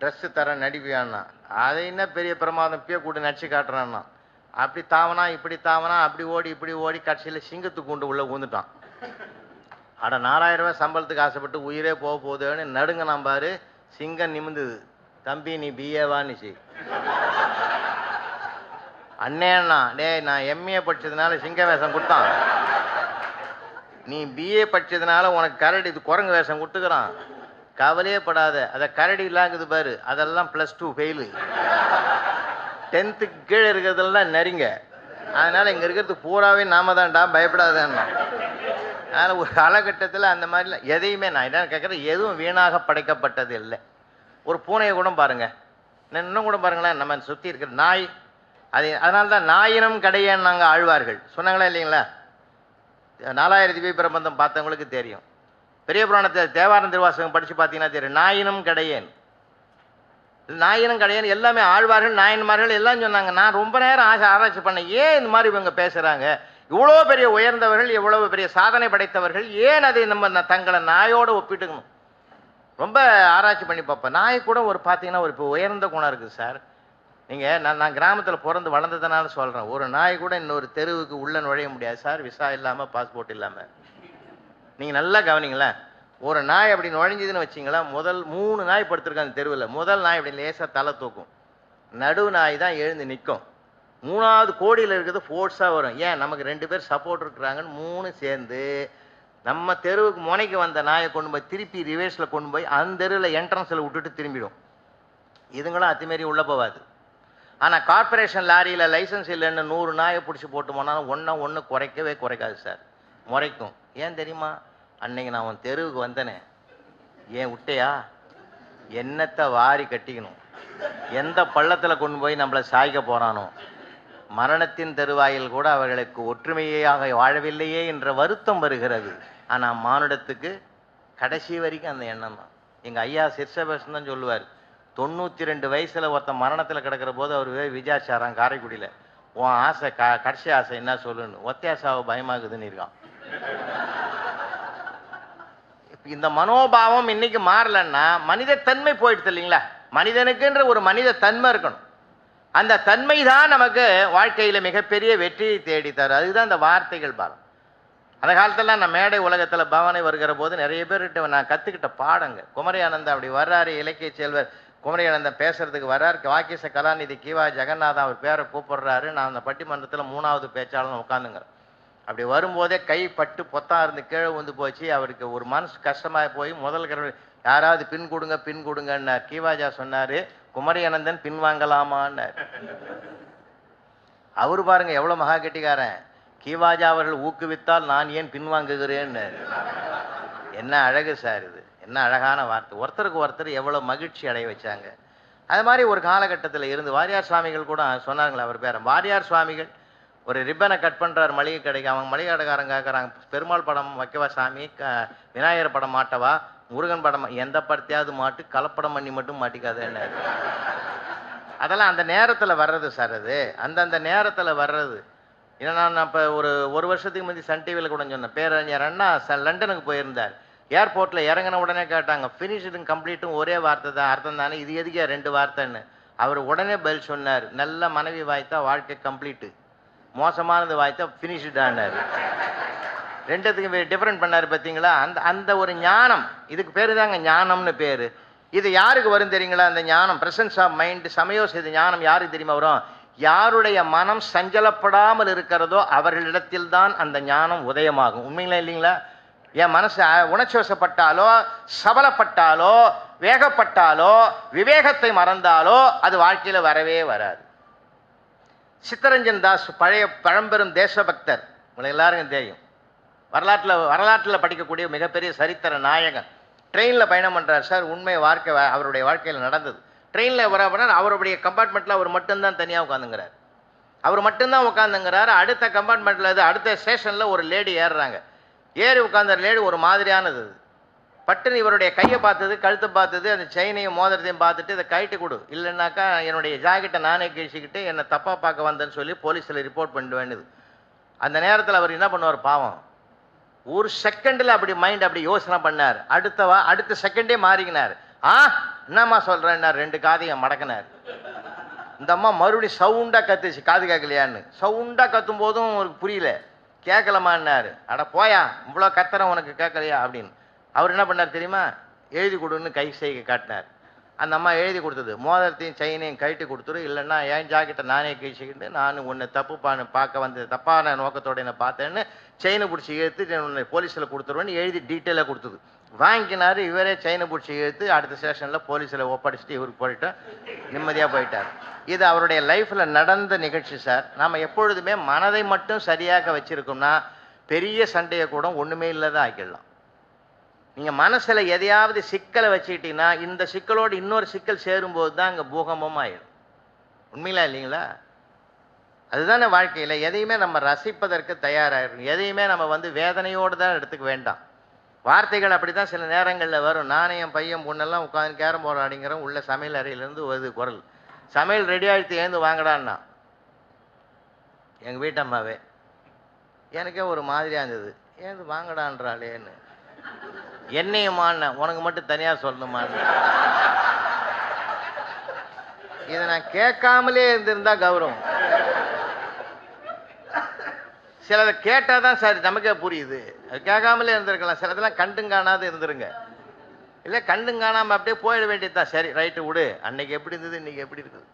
Speaker 1: ட்ரெஸ்ஸு தர நடிப்பியான்னா அதை என்ன பெரிய பிரமாதம்? பிய கூட நடிச்சு காட்டுறான்னா. அப்படி தாவனா இப்படி தாவனா அப்படி ஓடி இப்படி ஓடி கடைசியில் சிங்கத்துக்கு கொண்டு உள்ளே ஊந்துட்டான். அட நாலாயிரம் ரூபாய் சம்பளத்துக்கு ஆசைப்பட்டு உயிரே போக போகுதுன்னு நடுங்க நம்பாரு சிங்கம் நிமிந்தது. தம்பி நீ பிஏவான்னுச்சு அண்ணேண்ணா டேய் நான் எம்ஏ படித்ததுனால சிங்க வேஷம் கொடுத்தான். நீ பிஏ படித்ததுனால உனக்கு கரடி இது குரங்கு வேஷம் கொடுத்துக்கிறான். கவலையே படாத அதை கரடி இல்லாங்குது பாரு அதெல்லாம் ப்ளஸ் டூ ஃபெயிலு டென்த்துக்கு கீழே இருக்கிறதெல்லாம் நரிங்க. அதனால் இங்கே இருக்கிறது பூராவே நாம தான்டா பயப்படாதேண்ணா. அதனால் ஒரு காலகட்டத்தில் அந்த மாதிரிலாம் எதையுமே நான் என்ன கேட்குறேன் எதுவும் வீணாக படைக்கப்பட்டது இல்லை. ஒரு பூனையை கூட பாருங்கள் இன்னும் கூட பாருங்களேன் நம்ம சுற்றி இருக்கிற நாய் அது அதனால தான் நாயினும் கடையன் நாங்கள் ஆழ்வார்கள். சொன்னாங்களா இல்லைங்களா? நாலாயிரத்தி போய் பிரபந்தம் பார்த்தவங்களுக்கு தெரியும். பெரிய புராணத்தை தேவாரம் திருவாசகம் படித்து பார்த்தீங்கன்னா தெரியும். நாயினும் கடையேன். நாயினும் கடையன் எல்லாமே ஆழ்வார்கள் நாயன்மார்கள் எல்லாம் சொன்னாங்க. நான் ரொம்ப நேரம் ஆசை ஆராய்ச்சி பண்ணேன் ஏன் இந்த மாதிரி இவங்க பேசுகிறாங்க இவ்வளோ பெரிய உயர்ந்தவர்கள் இவ்வளவு பெரிய சாதனை படைத்தவர்கள் ஏன் அதை நம்ம தங்களை நாயோடு ஒப்பிட்டுக்கணும்? ரொம்ப ஆராய்ச்சி பண்ணி பார்ப்பேன் நாய் கூட ஒரு பார்த்தீங்கன்னா ஒரு இப்போ உயர்ந்த குணம் இருக்குது சார். நீங்கள் நான் நான் கிராமத்தில் பிறந்து வளர்ந்ததுனால சொல்கிறேன் ஒரு நாய் கூட இன்னொரு தெருவுக்கு உள்ளே நுழைய முடியாது சார். விசா இல்லாமல் பாஸ்போர்ட் இல்லாமல் நீங்கள் நல்லா கவனிங்களேன். ஒரு நாய் அப்படி நுழைஞ்சதுன்னு வச்சிங்களேன் முதல் மூணு நாய் படுத்திருக்காங்க அந்த தெருவில். முதல் நாய் அப்படி லேசாக தலை தூக்கும். நடு நாய் தான் எழுந்து நிற்கும் மூணாவது கோடியில் இருக்கிறது ஃபோர்ஸாக வரும். ஏன்? நமக்கு ரெண்டு பேர் சப்போர்ட் இருக்கிறாங்கன்னு மூணு சேர்ந்து நம்ம தெருவுக்கு முனைக்கு வந்த நாயை கொண்டு போய் திருப்பி ரிவேர்ஸில் கொண்டு போய் அந்த தெருவில் என்ட்ரன்ஸில் விட்டுட்டு திரும்பிடும். இதுங்களும் அத்துமாரி உள்ளே போகாது. ஆனால் கார்ப்பரேஷன் லாரியில் லைசன்ஸ் இல்லைன்னு நூறு நாயை பிடிச்சி போட்டு போனாலும் ஒன்றா ஒன்று குறைக்கவே குறைக்காது சார். முறைக்கும். ஏன் தெரியுமா? அன்னைக்கு நான் உன் தெருவுக்கு வந்தனே. ஏன் விட்டையா என்னத்தை வாரி கட்டிக்கணும்? எந்த பள்ளத்தில் கொண்டு போய் நம்மளை சாய்க்க போகிறானோ மரணத்தின் தருவாயில் கூட அவர்களுக்கு ஒற்றுமையாக வாழவில்லையே என்ற வருத்தம் வருகிறது. ஆனால் மானுடத்துக்கு கடைசி வரைக்கும் அந்த எண்ணம் தான் எங்கள் ஐயா சிற்சபேசன் தான் சொல்லுவார் தொண்ணூற்றி ரெண்டு வயசில் ஒருத்தன் மரணத்தில் கிடக்கிற போது அவர் போய் விஜயாச்சாரம் காரைக்குடியில். உன் ஆசை க கடைசி ஆசை என்ன சொல்லுன்னு. ஒத்தியாசாவை பயமாகுதுன்னு இருக்கான். இந்த மனோபாவம் இன்னைக்கு மாறலன்னா மனித தன்மை போயிடுது இல்லைங்களா? மனிதனுக்குன்ற ஒரு மனித தன்மை இருக்கணும். அந்த தன்மை தான் நமக்கு வாழ்க்கையில மிகப்பெரிய வெற்றியை தேடித்தார் அதுதான் இந்த வார்த்தைகள் பாலம் அந்த காலத்தில் நான் மேடை உலகத்துல பவனை வருகிற போது நிறைய பேர்கிட்ட நான் கற்றுக்கிட்ட பாடங்க குமரி ஆனந்தம் அப்படி வர்றாரு இலக்கிய செல்வர். குமரி பேசுறதுக்கு வர்றாரு வாக்கிச கலாநிதி கீவா ஜெகநாதன் அவர் பேரை கூப்பிடுறாரு. நான் அந்த பட்டிமன்றத்தில் மூணாவது பேச்சாளன் உட்காந்துங்கிறேன் அப்படி வரும்போதே கை பட்டு பொத்தா இருந்து கீழே வந்து போச்சு. அவருக்கு ஒரு மனசு கஷ்டமா போய் முதல் யாராவது பின் கொடுங்க பின் கொடுங்கன்னார். கீவாஜா சொன்னார் குமரி அனந்தன் பின் வாங்கலாமான்னார். அவரு பாருங்க எவ்வளோ மகா கெட்டிக்காரன். கீவாஜா அவர்கள் ஊக்குவித்தால் நான் ஏன் பின்வாங்குகிறேன்னு என்ன அழகு சார் இது. என்ன அழகான வார்த்தை. ஒருத்தருக்கு ஒருத்தர் எவ்வளோ மகிழ்ச்சி அடைய வச்சாங்க. அது மாதிரி ஒரு காலகட்டத்தில் இருந்து வாரியார் சுவாமிகள் கூட சொன்னாங்களே அவர் பேரை. வாரியார் சுவாமிகள் ஒரு ரிப்பனை கட் பண்ணுறார் மளிகை கடைக்கு. அவங்க மளிகை கடைக்காரங்க கேட்குறாங்க பெருமாள் படம் வைக்கவா சாமி? க விநாயகர் படம் மாட்டவா? முருகன் படம் எந்த படத்தையாவது மாட்டு கலப்படம் பண்ணி மட்டும் மாட்டிக்காத என்ன அதெல்லாம் அந்த நேரத்தில் வர்றது சார் அது. அந்தந்த நேரத்தில் வர்றது. ஏன்னா நான் இப்போ ஒரு ஒரு வருஷத்துக்கு முந்தி சன் டிவியில் கூட சொன்னேன். பேரறிஞர் அண்ணா ச லண்டனுக்கு போயிருந்தார். ஏர்போர்ட்டில் இறங்கின உடனே கேட்டாங்க ஃபினிஷ்டும் கம்ப்ளீட்டும் ஒரே வார்த்தை தான் அர்த்தம் தானே? இது எதுக்கே ரெண்டு வார்த்தைன்னு? அவர் உடனே பதில் சொன்னார் நல்ல மனைவி வாய்த்தா வாழ்க்கை கம்ப்ளீட்டு மோசமானது வாய்த்தா ஃபினிஷ்டானார் ரெண்டுத்துக்கும் டிஃப்ரெண்ட் பண்ணார் பார்த்தீங்களா அந்த அந்த ஒரு ஞானம் இதுக்கு பேர் தாங்க ஞானம்னு பேர். இது யாருக்கு வரும் தெரியுங்களா? அந்த ஞானம் பிரசன்ஸ் ஆஃப் மைண்ட் சமயோசித ஞானம் யாருக்கு தெரியுமா வரும்? யாருடைய மனம் சஞ்சலப்படாமல் இருக்கிறதோ அவர்களிடத்தில் தான் அந்த ஞானம் உதயமாகும். உண்மைங்களா இல்லைங்களா? என் மனசு உணர்ச்சி வசப்பட்டாலோ சபலப்பட்டாலோ வேகப்பட்டாலோ விவேகத்தை மறந்தாலோ அது வாழ்க்கையில் வரவே வராது. சித்தரஞ்சன் தாஸ் பழைய பழம்பெரும் தேசபக்தர். உங்களுக்கு எல்லாருக்கும் தெரியும். வரலாற்றில் வரலாற்றில் படிக்கக்கூடிய மிகப்பெரிய சரித்திர நாயகன். ட்ரெயினில் பயணம் பண்ணுறார் சார். உண்மை வாழ்க்கை அவருடைய வாழ்க்கையில் நடந்தது. ட்ரெயினில் வர அவருடைய கம்பார்ட்மெண்ட்டில் அவர் மட்டும்தான் தனியாக உட்காந்துங்கிறார் அவர் மட்டும்தான் உட்காந்துங்கிறாரு அடுத்த கம்பார்ட்மெண்ட்டில் இது அடுத்த ஸ்டேஷனில் ஒரு லேடி ஏறுறாங்க. ஏறி உட்கார்ந்த லேடு ஒரு மாதிரியானது. பட்டுன்னு இவருடைய கையை பார்த்தது கழுத்தை பார்த்தது அந்த செயினையும் மோதிரத்தையும் பார்த்துட்டு இதை கைட்டு கொடு. இல்லைன்னாக்கா என்னுடைய ஜாக்கெட்டை நானே கழிச்சிக்கிட்டு என்னை தப்பாக பார்க்க வந்தேன்னு சொல்லி போலீஸில் ரிப்போர்ட் பண்ணிட்டு வேண்டியது. அந்த நேரத்தில் அவர் என்ன பண்ணுவார் பாவம். ஒரு செகண்டில் அப்படி மைண்ட் அப்படி யோசனை பண்ணார். அடுத்தவா அடுத்த செகண்டே மாறிக்கினார். ஆ என்னம்மா சொல்கிறேன்னார் ரெண்டு காதையும் மடக்கினார். இந்த அம்மா மறுபடியும் சவுண்டாக கத்துச்சு. காது கேட்கலையான்னு. சவுண்டாக கத்தும் போதும் அவருக்கு புரியல. கேட்கலமான்னாரு அட போயா இவ்வளோ கத்துறேன் உனக்கு கேட்கலையா அப்படின்னு. அவர் என்ன பண்ணார் தெரியுமா? எழுதி கொடுன்னு கை செய்க காட்டினார். அந்த அம்மா எழுதி கொடுத்தது மோதிரத்தையும் செயினையும் கழட்டி கொடுத்துரு இல்லைன்னா என் ஜாக்கெட்டை நானே கழிச்சுக்கிட்டு நான் உன்னை தப்புப்பான்னு பார்க்க வந்து தப்பான நோக்கத்தோட என்னை பார்த்தேன்னு செயினை பிடிச்சி எடுத்து உன்னை போலீஸில் கொடுத்துருவேன்னு எழுதி டீட்டெயிலாக கொடுத்தது. வாங்கினார் இவரே செயினை பிடிச்சி இழுத்து அடுத்த ஸ்டேஷனில் போலீஸில் ஒப்படைச்சிட்டு இவருக்கு போயிட்டு நிம்மதியாக போயிட்டார். இது அவருடைய லைஃப்பில் நடந்த நிகழ்ச்சி சார். நாம் எப்பொழுதுமே மனதை மட்டும் சரியாக வச்சுருக்கோம்னா பெரிய சண்டையை கூட ஒன்றுமே இல்லாத ஆக்கிடலாம். நீங்கள் மனசில் எதையாவது சிக்கலை வச்சுக்கிட்டீங்கன்னா இந்த சிக்கலோடு இன்னொரு சிக்கல் சேரும்போது தான் அங்கே பூகம்பம் ஆயிடும். உண்மையிலா இல்லைங்களா? அதுதானே வாழ்க்கையில் எதையுமே நம்ம ரசிப்பதற்கு தயாராகிடும் எதையுமே நம்ம வந்து வேதனையோடு தான் எடுத்துக்க வேண்டாம். வார்த்தைகள் அப்படி தான் சில நேரங்களில் வரும். நானே என் பையன் பொண்ணெல்லாம் உட்காந்து கேரம் போர்டு அடிங்கிறோம் உள்ள சமையல் அறையிலேருந்து வருது குரல். சமையல் ரெடி ஆகிடுத்து ஏந்து வாங்கடான்னா. எங்கள் வீட்டம்மாவே எனக்கே ஒரு மாதிரியாக இருந்தது. ஏந்து வாங்கடான்றாளேன்னு. என்னையுமான்னு உனக்கு மட்டும் தனியாக சொல்லணுமான்னு. இதை நான் கேட்காமலே இருந்திருந்தா கௌரவம். சிலதை கேட்டால் தான் சார் நமக்கே புரியுது. அது கேட்காமலே இருந்திருக்கலாம். சிலதெல்லாம் கண்டும் காணாது இருந்துருங்க. இல்லை கண்டும் காணாமல் அப்படியே போயிட வேண்டியது தான். சரி ரைட்டு விடு. அன்னைக்கு எப்படி இருந்தது இன்னைக்கு எப்படி இருக்குது?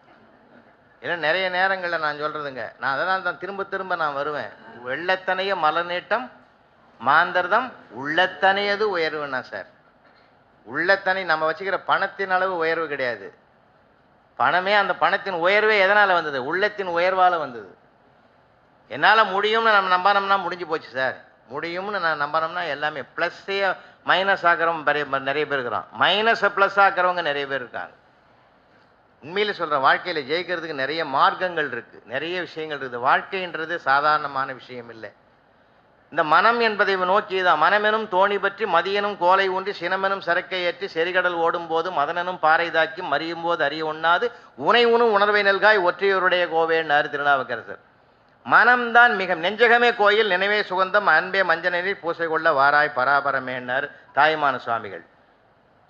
Speaker 1: இல்லை நிறைய நேரங்களில் நான் சொல்கிறதுங்க நான் அதனால் தான் திரும்ப திரும்ப நான் வருவேன். வெள்ளத்தனைய மலநீட்டம் மாந்தர்தம் உள்ளத்தனையது உயர்வுன்னா சார். உள்ளத்தனை நம்ம வச்சுக்கிற பணத்தின் அளவு உயர்வு கிடையாது. பணமே அந்த பணத்தின் உயர்வே எதனால் வந்தது? உள்ளத்தின் உயர்வால் வந்தது. என்னால் முடியும்னு நம்ம நம்பினோம்னா முடிஞ்சு போச்சு சார். முடியும்னு நான் நம்பினோம்னா எல்லாமே ப்ளஸ்ஸே மைனஸ் ஆக்கிறவங்க நிறைய நிறைய பேர் இருக்கிறான். மைனஸை ப்ளஸ் ஆக்கிறவங்க நிறைய பேர் இருக்காங்க. உண்மையில் சொல்கிறேன் வாழ்க்கையில் ஜெயிக்கிறதுக்கு நிறைய மார்க்கங்கள் இருக்குது நிறைய விஷயங்கள் இருக்குது. வாழ்க்கைன்றது சாதாரணமான விஷயம் இல்லை. இந்த மனம் என்பதை நோக்கி தான் மனமெனும் தோணி பற்றி மதியனும் கோலை ஊன்றி சினமெனும் சரக்கை ஏற்றி செரிகடல் ஓடும்போது மதனனும் பாறை தாக்கி மறியும் போது அறிய உண்ணாது உனை உணும் உணர்வை நல்காய் ஒற்றையோருடைய கோவேன்னாரு திருநாவுக்கரசர். மனம்தான் மிக நெஞ்சகமே கோயில் நினைவே சுகந்தம் அன்பே மஞ்சனில் பூசை கொள்ள வாராய் பராபரமேனர் தாய்மான சுவாமிகள்.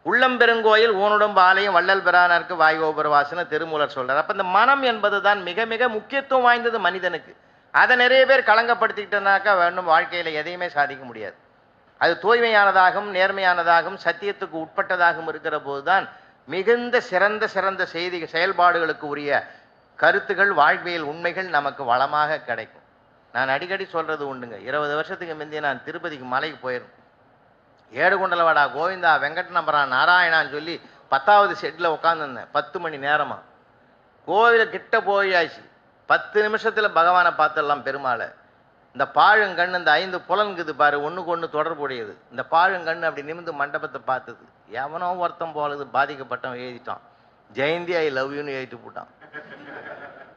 Speaker 1: உள்ளம் பெருங்கோயில் ஊனுடம்பு ஆலயம் வள்ளல் பிரானருக்கு வாய்கோபுர வாசன திருமூலர் சொல்றார். அப்ப இந்த மனம் என்பது தான் மிக மிக முக்கியத்துவம் வாய்ந்தது மனிதனுக்கு. அதை நிறைய பேர் களங்கப்படுத்திக்கிட்டனாக்கா வேணும் வாழ்க்கையில எதையுமே சாதிக்க முடியாது. அது தூய்மையானதாகவும் நேர்மையானதாகவும் சத்தியத்துக்கு உட்பட்டதாகவும் இருக்கிற போதுதான் மிகுந்த சிறந்த சிறந்த செய்தி செயல்பாடுகளுக்கு உரிய கருத்துகள் வாழ்வியல் உண்மைகள் நமக்கு வளமாக கிடைக்கும். நான் அடிக்கடி சொல்கிறது உண்டுங்க. இருபது வருஷத்துக்கு முந்தைய நான் திருப்பதிக்கு மலைக்கு போயிருந்தேன் ஏடுகுண்டலவாடா கோவிந்தா வெங்கட் நம்பரா நாராயணான்னு சொல்லி பத்தாவது செட்டில் உட்காந்துருந்தேன் பத்து மணி நேரமாக கோவிலை கிட்ட போயாச்சு. பத்து நிமிஷத்தில் பகவானை பார்த்துடலாம் பெருமாளை. இந்த பாழுங்கண் இந்த ஐந்து புலன்குது பாரு ஒன்றுக்கு ஒன்று தொடர்புடையது. இந்த பாழுங்கண் அப்படி நிமிந்து மண்டபத்தை பார்த்தது. எவனோ ஒருத்தன் போலது பாதிக்கப்பட்டவன் எழுதிட்டான். ஜெயந்தி ஐ லவ் யூன்னு எழுதிட்டு போட்டான்.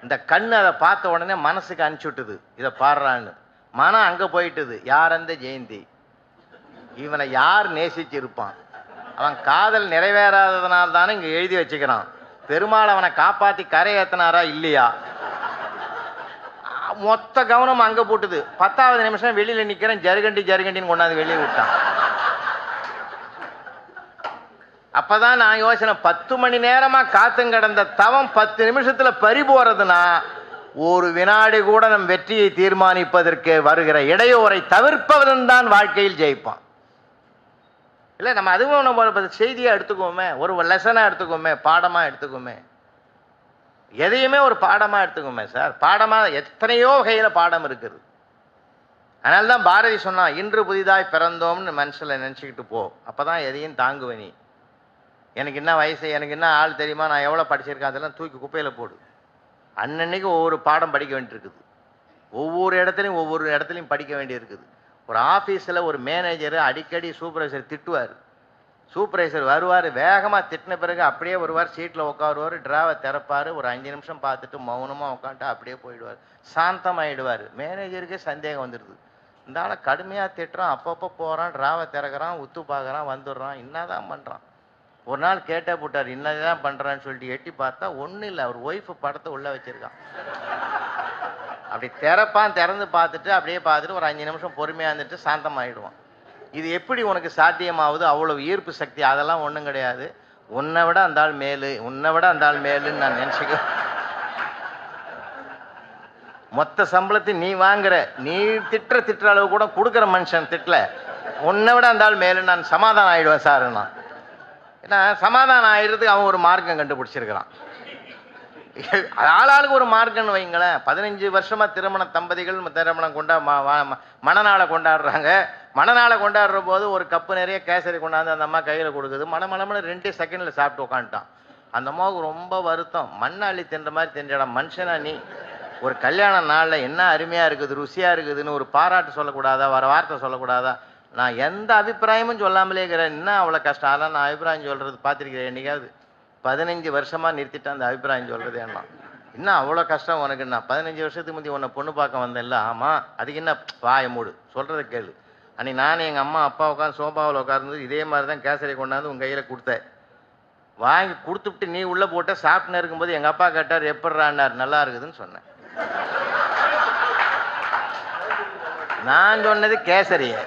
Speaker 1: இந்த கண் அதை பார்த்த உடனே மனசுக்கு அனுப்பிச்சி விட்டுது. இதை பாடுறான்னு. மனம் அங்கே போயிட்டுது. யார் அந்த ஜெயந்தி? இவனை யார் நேசிச்சிருப்பான்? அவன் காதல் நிறைவேறாததுனால தானே இங்கே எழுதி வச்சுக்கிறான். பெருமாள் அவனை காப்பாத்தி கரையேத்தினாரா இல்லையா? மொத்த கவனம் அங்கே போட்டுது. பத்தாவது நிமிஷம் வெளியில் நிற்கிறேன் ஜருகண்டி ஜருகண்டின்னு கொண்டாந்து வெளியே விட்டான். அப்பதான் நான் யோசனை பத்து மணி நேரமாக காத்தும் கிடந்த தவம் பத்து நிமிஷத்தில் பறி போகிறதுனா ஒரு வினாடி கூட நம் வெற்றியை தீர்மானிப்பதற்கு வருகிற இடையூறை தவிர்ப்பவன் தான் வாழ்க்கையில் ஜெயிப்பான். இல்லை நம்ம அதுவும் நம்ம செய்தியாக எடுத்துக்கோமே எடுத்துக்குவோமே ஒரு லெசனாக எடுத்துக்குவோமே பாடமாக எடுத்துக்குவோமே. எதையுமே ஒரு பாடமாக எடுத்துக்குவோமே சார். பாடமாக எத்தனையோ வகையில் பாடம் இருக்குது. அதனால தான் பாரதி சொன்னான் இன்று புதிதாய் பிறந்தோம்னு மனசில் நினச்சிக்கிட்டு போ. அப்போ தான் எதையும் தாங்குவனி நீ. எனக்கு என்ன வயசு எனக்கு என்ன ஆள் தெரியுமா நான் எவ்வளோ படிச்சிருக்கேன் அதெல்லாம் தூக்கி குப்பையில் போடு. அன்னன்னைக்கு ஒவ்வொரு பாடம் படிக்க வேண்டியிருக்குது. ஒவ்வொரு இடத்துலையும் ஒவ்வொரு இடத்துலையும் படிக்க வேண்டியிருக்குது. ஒரு ஆஃபீஸில் ஒரு மேனேஜர் அடிக்கடி சூப்பர்வைசர் திட்டுவார். சூப்பர்வைசர் வருவார் வேகமாக திட்டின பிறகு அப்படியே வருவார் சீட்டில் உட்காருவார் ட்ராவை திறப்பார் ஒரு அஞ்சு நிமிஷம் பார்த்துட்டு மௌனமாக உட்காந்துட்டு அப்படியே போயிடுவார். சாந்தமாயிடுவார். மேனேஜருக்கே சந்தேகம் வந்துடுது. இந்த ஆளை கடுமையாக திட்டுறான் அப்பப்போ போகிறான் ட்ராவை திறக்கிறான் உத்து பார்க்குறான் வந்துடுறான் என்னதான் பண்ணுறான் ஒரு நாள் கேட்டே போட்டார் இன்னதான் பண்ணுறான்னு சொல்லிட்டு எட்டி பார்த்தா ஒன்றும் இல்லை அவர் ஒய்ஃபு படத்தை உள்ளே வச்சுருக்கான். அப்படி திறப்பான் திறந்து பார்த்துட்டு அப்படியே பார்த்துட்டு ஒரு அஞ்சு நிமிஷம் பொறுமையாக இருந்துட்டு சாந்தமாகிடுவான் இது எப்படி உனக்கு சாத்தியமாகுது அவ்வளோ ஈர்ப்பு சக்தி அதெல்லாம் ஒன்றும் கிடையாது. உன்னை விட அந்த ஆள் மேலு உன்னை விட அந்த ஆள் மேலுன்னு நான் நினச்சிக்க மொத்த சம்பளத்தை நீ வாங்குற. நீ திட்டுற திட்டுற அளவு கூட கொடுக்குற மனுஷன் திட்டல. உன்னை விட அந்த ஆள் மேலு நான் சமாதானம் ஆகிடுவேன் சார் நான். ஏன்னா சமாதானம் ஆயிடுறதுக்கு அவன் ஒரு மார்க்கம் கண்டுபிடிச்சிருக்கிறான். ஆளாளுக்கு ஒரு மார்க்கம்னு வைங்களேன். பதினஞ்சு வருஷமா திருமண தம்பதிகள் திருமணம் கொண்டா ம- மணநாளை கொண்டாடுறாங்க. மணநாளை கொண்டாடுற போது ஒரு கப்பு நிறைய கேசரி கொண்டாந்து அந்த அம்மா கையில் கொடுக்குது. மனமளமனு ரெண்டே செகண்டில் சாப்பிட்டு உட்காந்துட்டான் அந்த அம்மாவுக்கு ரொம்ப வருத்தம். மண்ணாளி தின்ற மாதிரி தின்றடா மனுஷனா நீ. ஒரு கல்யாண நாளில் என்ன அருமையாக இருக்குது ருசியாக இருக்குதுன்னு ஒரு பாராட்டு சொல்லக்கூடாதா வர வார்த்தை சொல்லக்கூடாதா? நான் எந்த அபிப்பிராயமும் சொல்லாமலே இருக்கிறேன் என்ன அவ்வளோ கஷ்டம்? அதெல்லாம் நான் அபிப்பிராயம் சொல்கிறது பார்த்துருக்கிறேன். என்றைக்காவது பதினஞ்சு வருஷமாக நிறுத்திட்டேன் அந்த அபிப்பிராயம் சொல்கிறது என்ன இன்னும் அவ்வளோ கஷ்டம் உனக்கு நான் பதினஞ்சு வருஷத்துக்கு முந்தி உன்னை பொண்ணு பார்க்க வந்தேன்ல. ஆமாம் அதுக்கு என்ன வாய மூடு. சொல்கிறத கேளு. அன்னைக்கு நானும் எங்கள் அம்மா அப்பா உட்காந்து சோபாவில் உட்கார்ந்து இதே மாதிரி தான் கேசரி கொண்டாந்து உங்கள் கையில் கொடுத்தேன். வாங்கி கொடுத்துட்டு நீ உள்ளே போட்ட சாப்பிட்டுன்னு இருக்கும்போது எங்கள் அப்பா கேட்டார் எப்படிறான்னார்? நல்லா இருக்குதுன்னு சொன்னேன். நான் சொன்னது கேசரியை.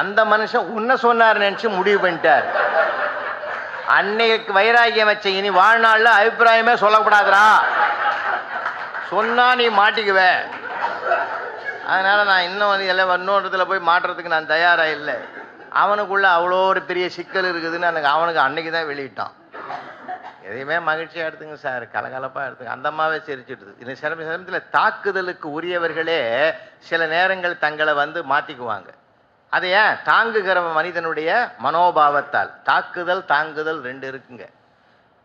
Speaker 1: அந்த மனுஷன் உன்னை சொன்னார் நினைச்சு முடிவு பண்ணிட்டார். அன்னைக்கு வைராகியம் வச்ச இனி வாழ்நாள்ல அபிப்பிராயமே சொல்லக்கூடாதுரா சொன்னா நீ மாட்டிக்குவ. அதனால நான் இன்னும் வந்து எல்லாம் இன்னொருத்துல போய் மாட்டுறதுக்கு நான் தயாரா இல்லை. அவனுக்குள்ள அவ்வளோ ஒரு பெரிய சிக்கல் இருக்குதுன்னு எனக்கு அவனுக்கு அன்னைக்கு தான் வெளியிட்டான். எதையுமே மகிழ்ச்சியாக எடுத்துங்க சார். கலகலப்பாக எடுத்துங்க. அந்த அம்மாவே சிரிச்சிடுது. இந்த சிரம சிரமத்தில் தாக்குதலுக்கு உரியவர்களே சில நேரங்கள் தங்களை வந்து மாற்றிக்குவாங்க அது ஏன் தாங்குகிற மனிதனுடைய மனோபாவத்தால்? தாக்குதல் தாங்குதல் ரெண்டு இருக்குங்க.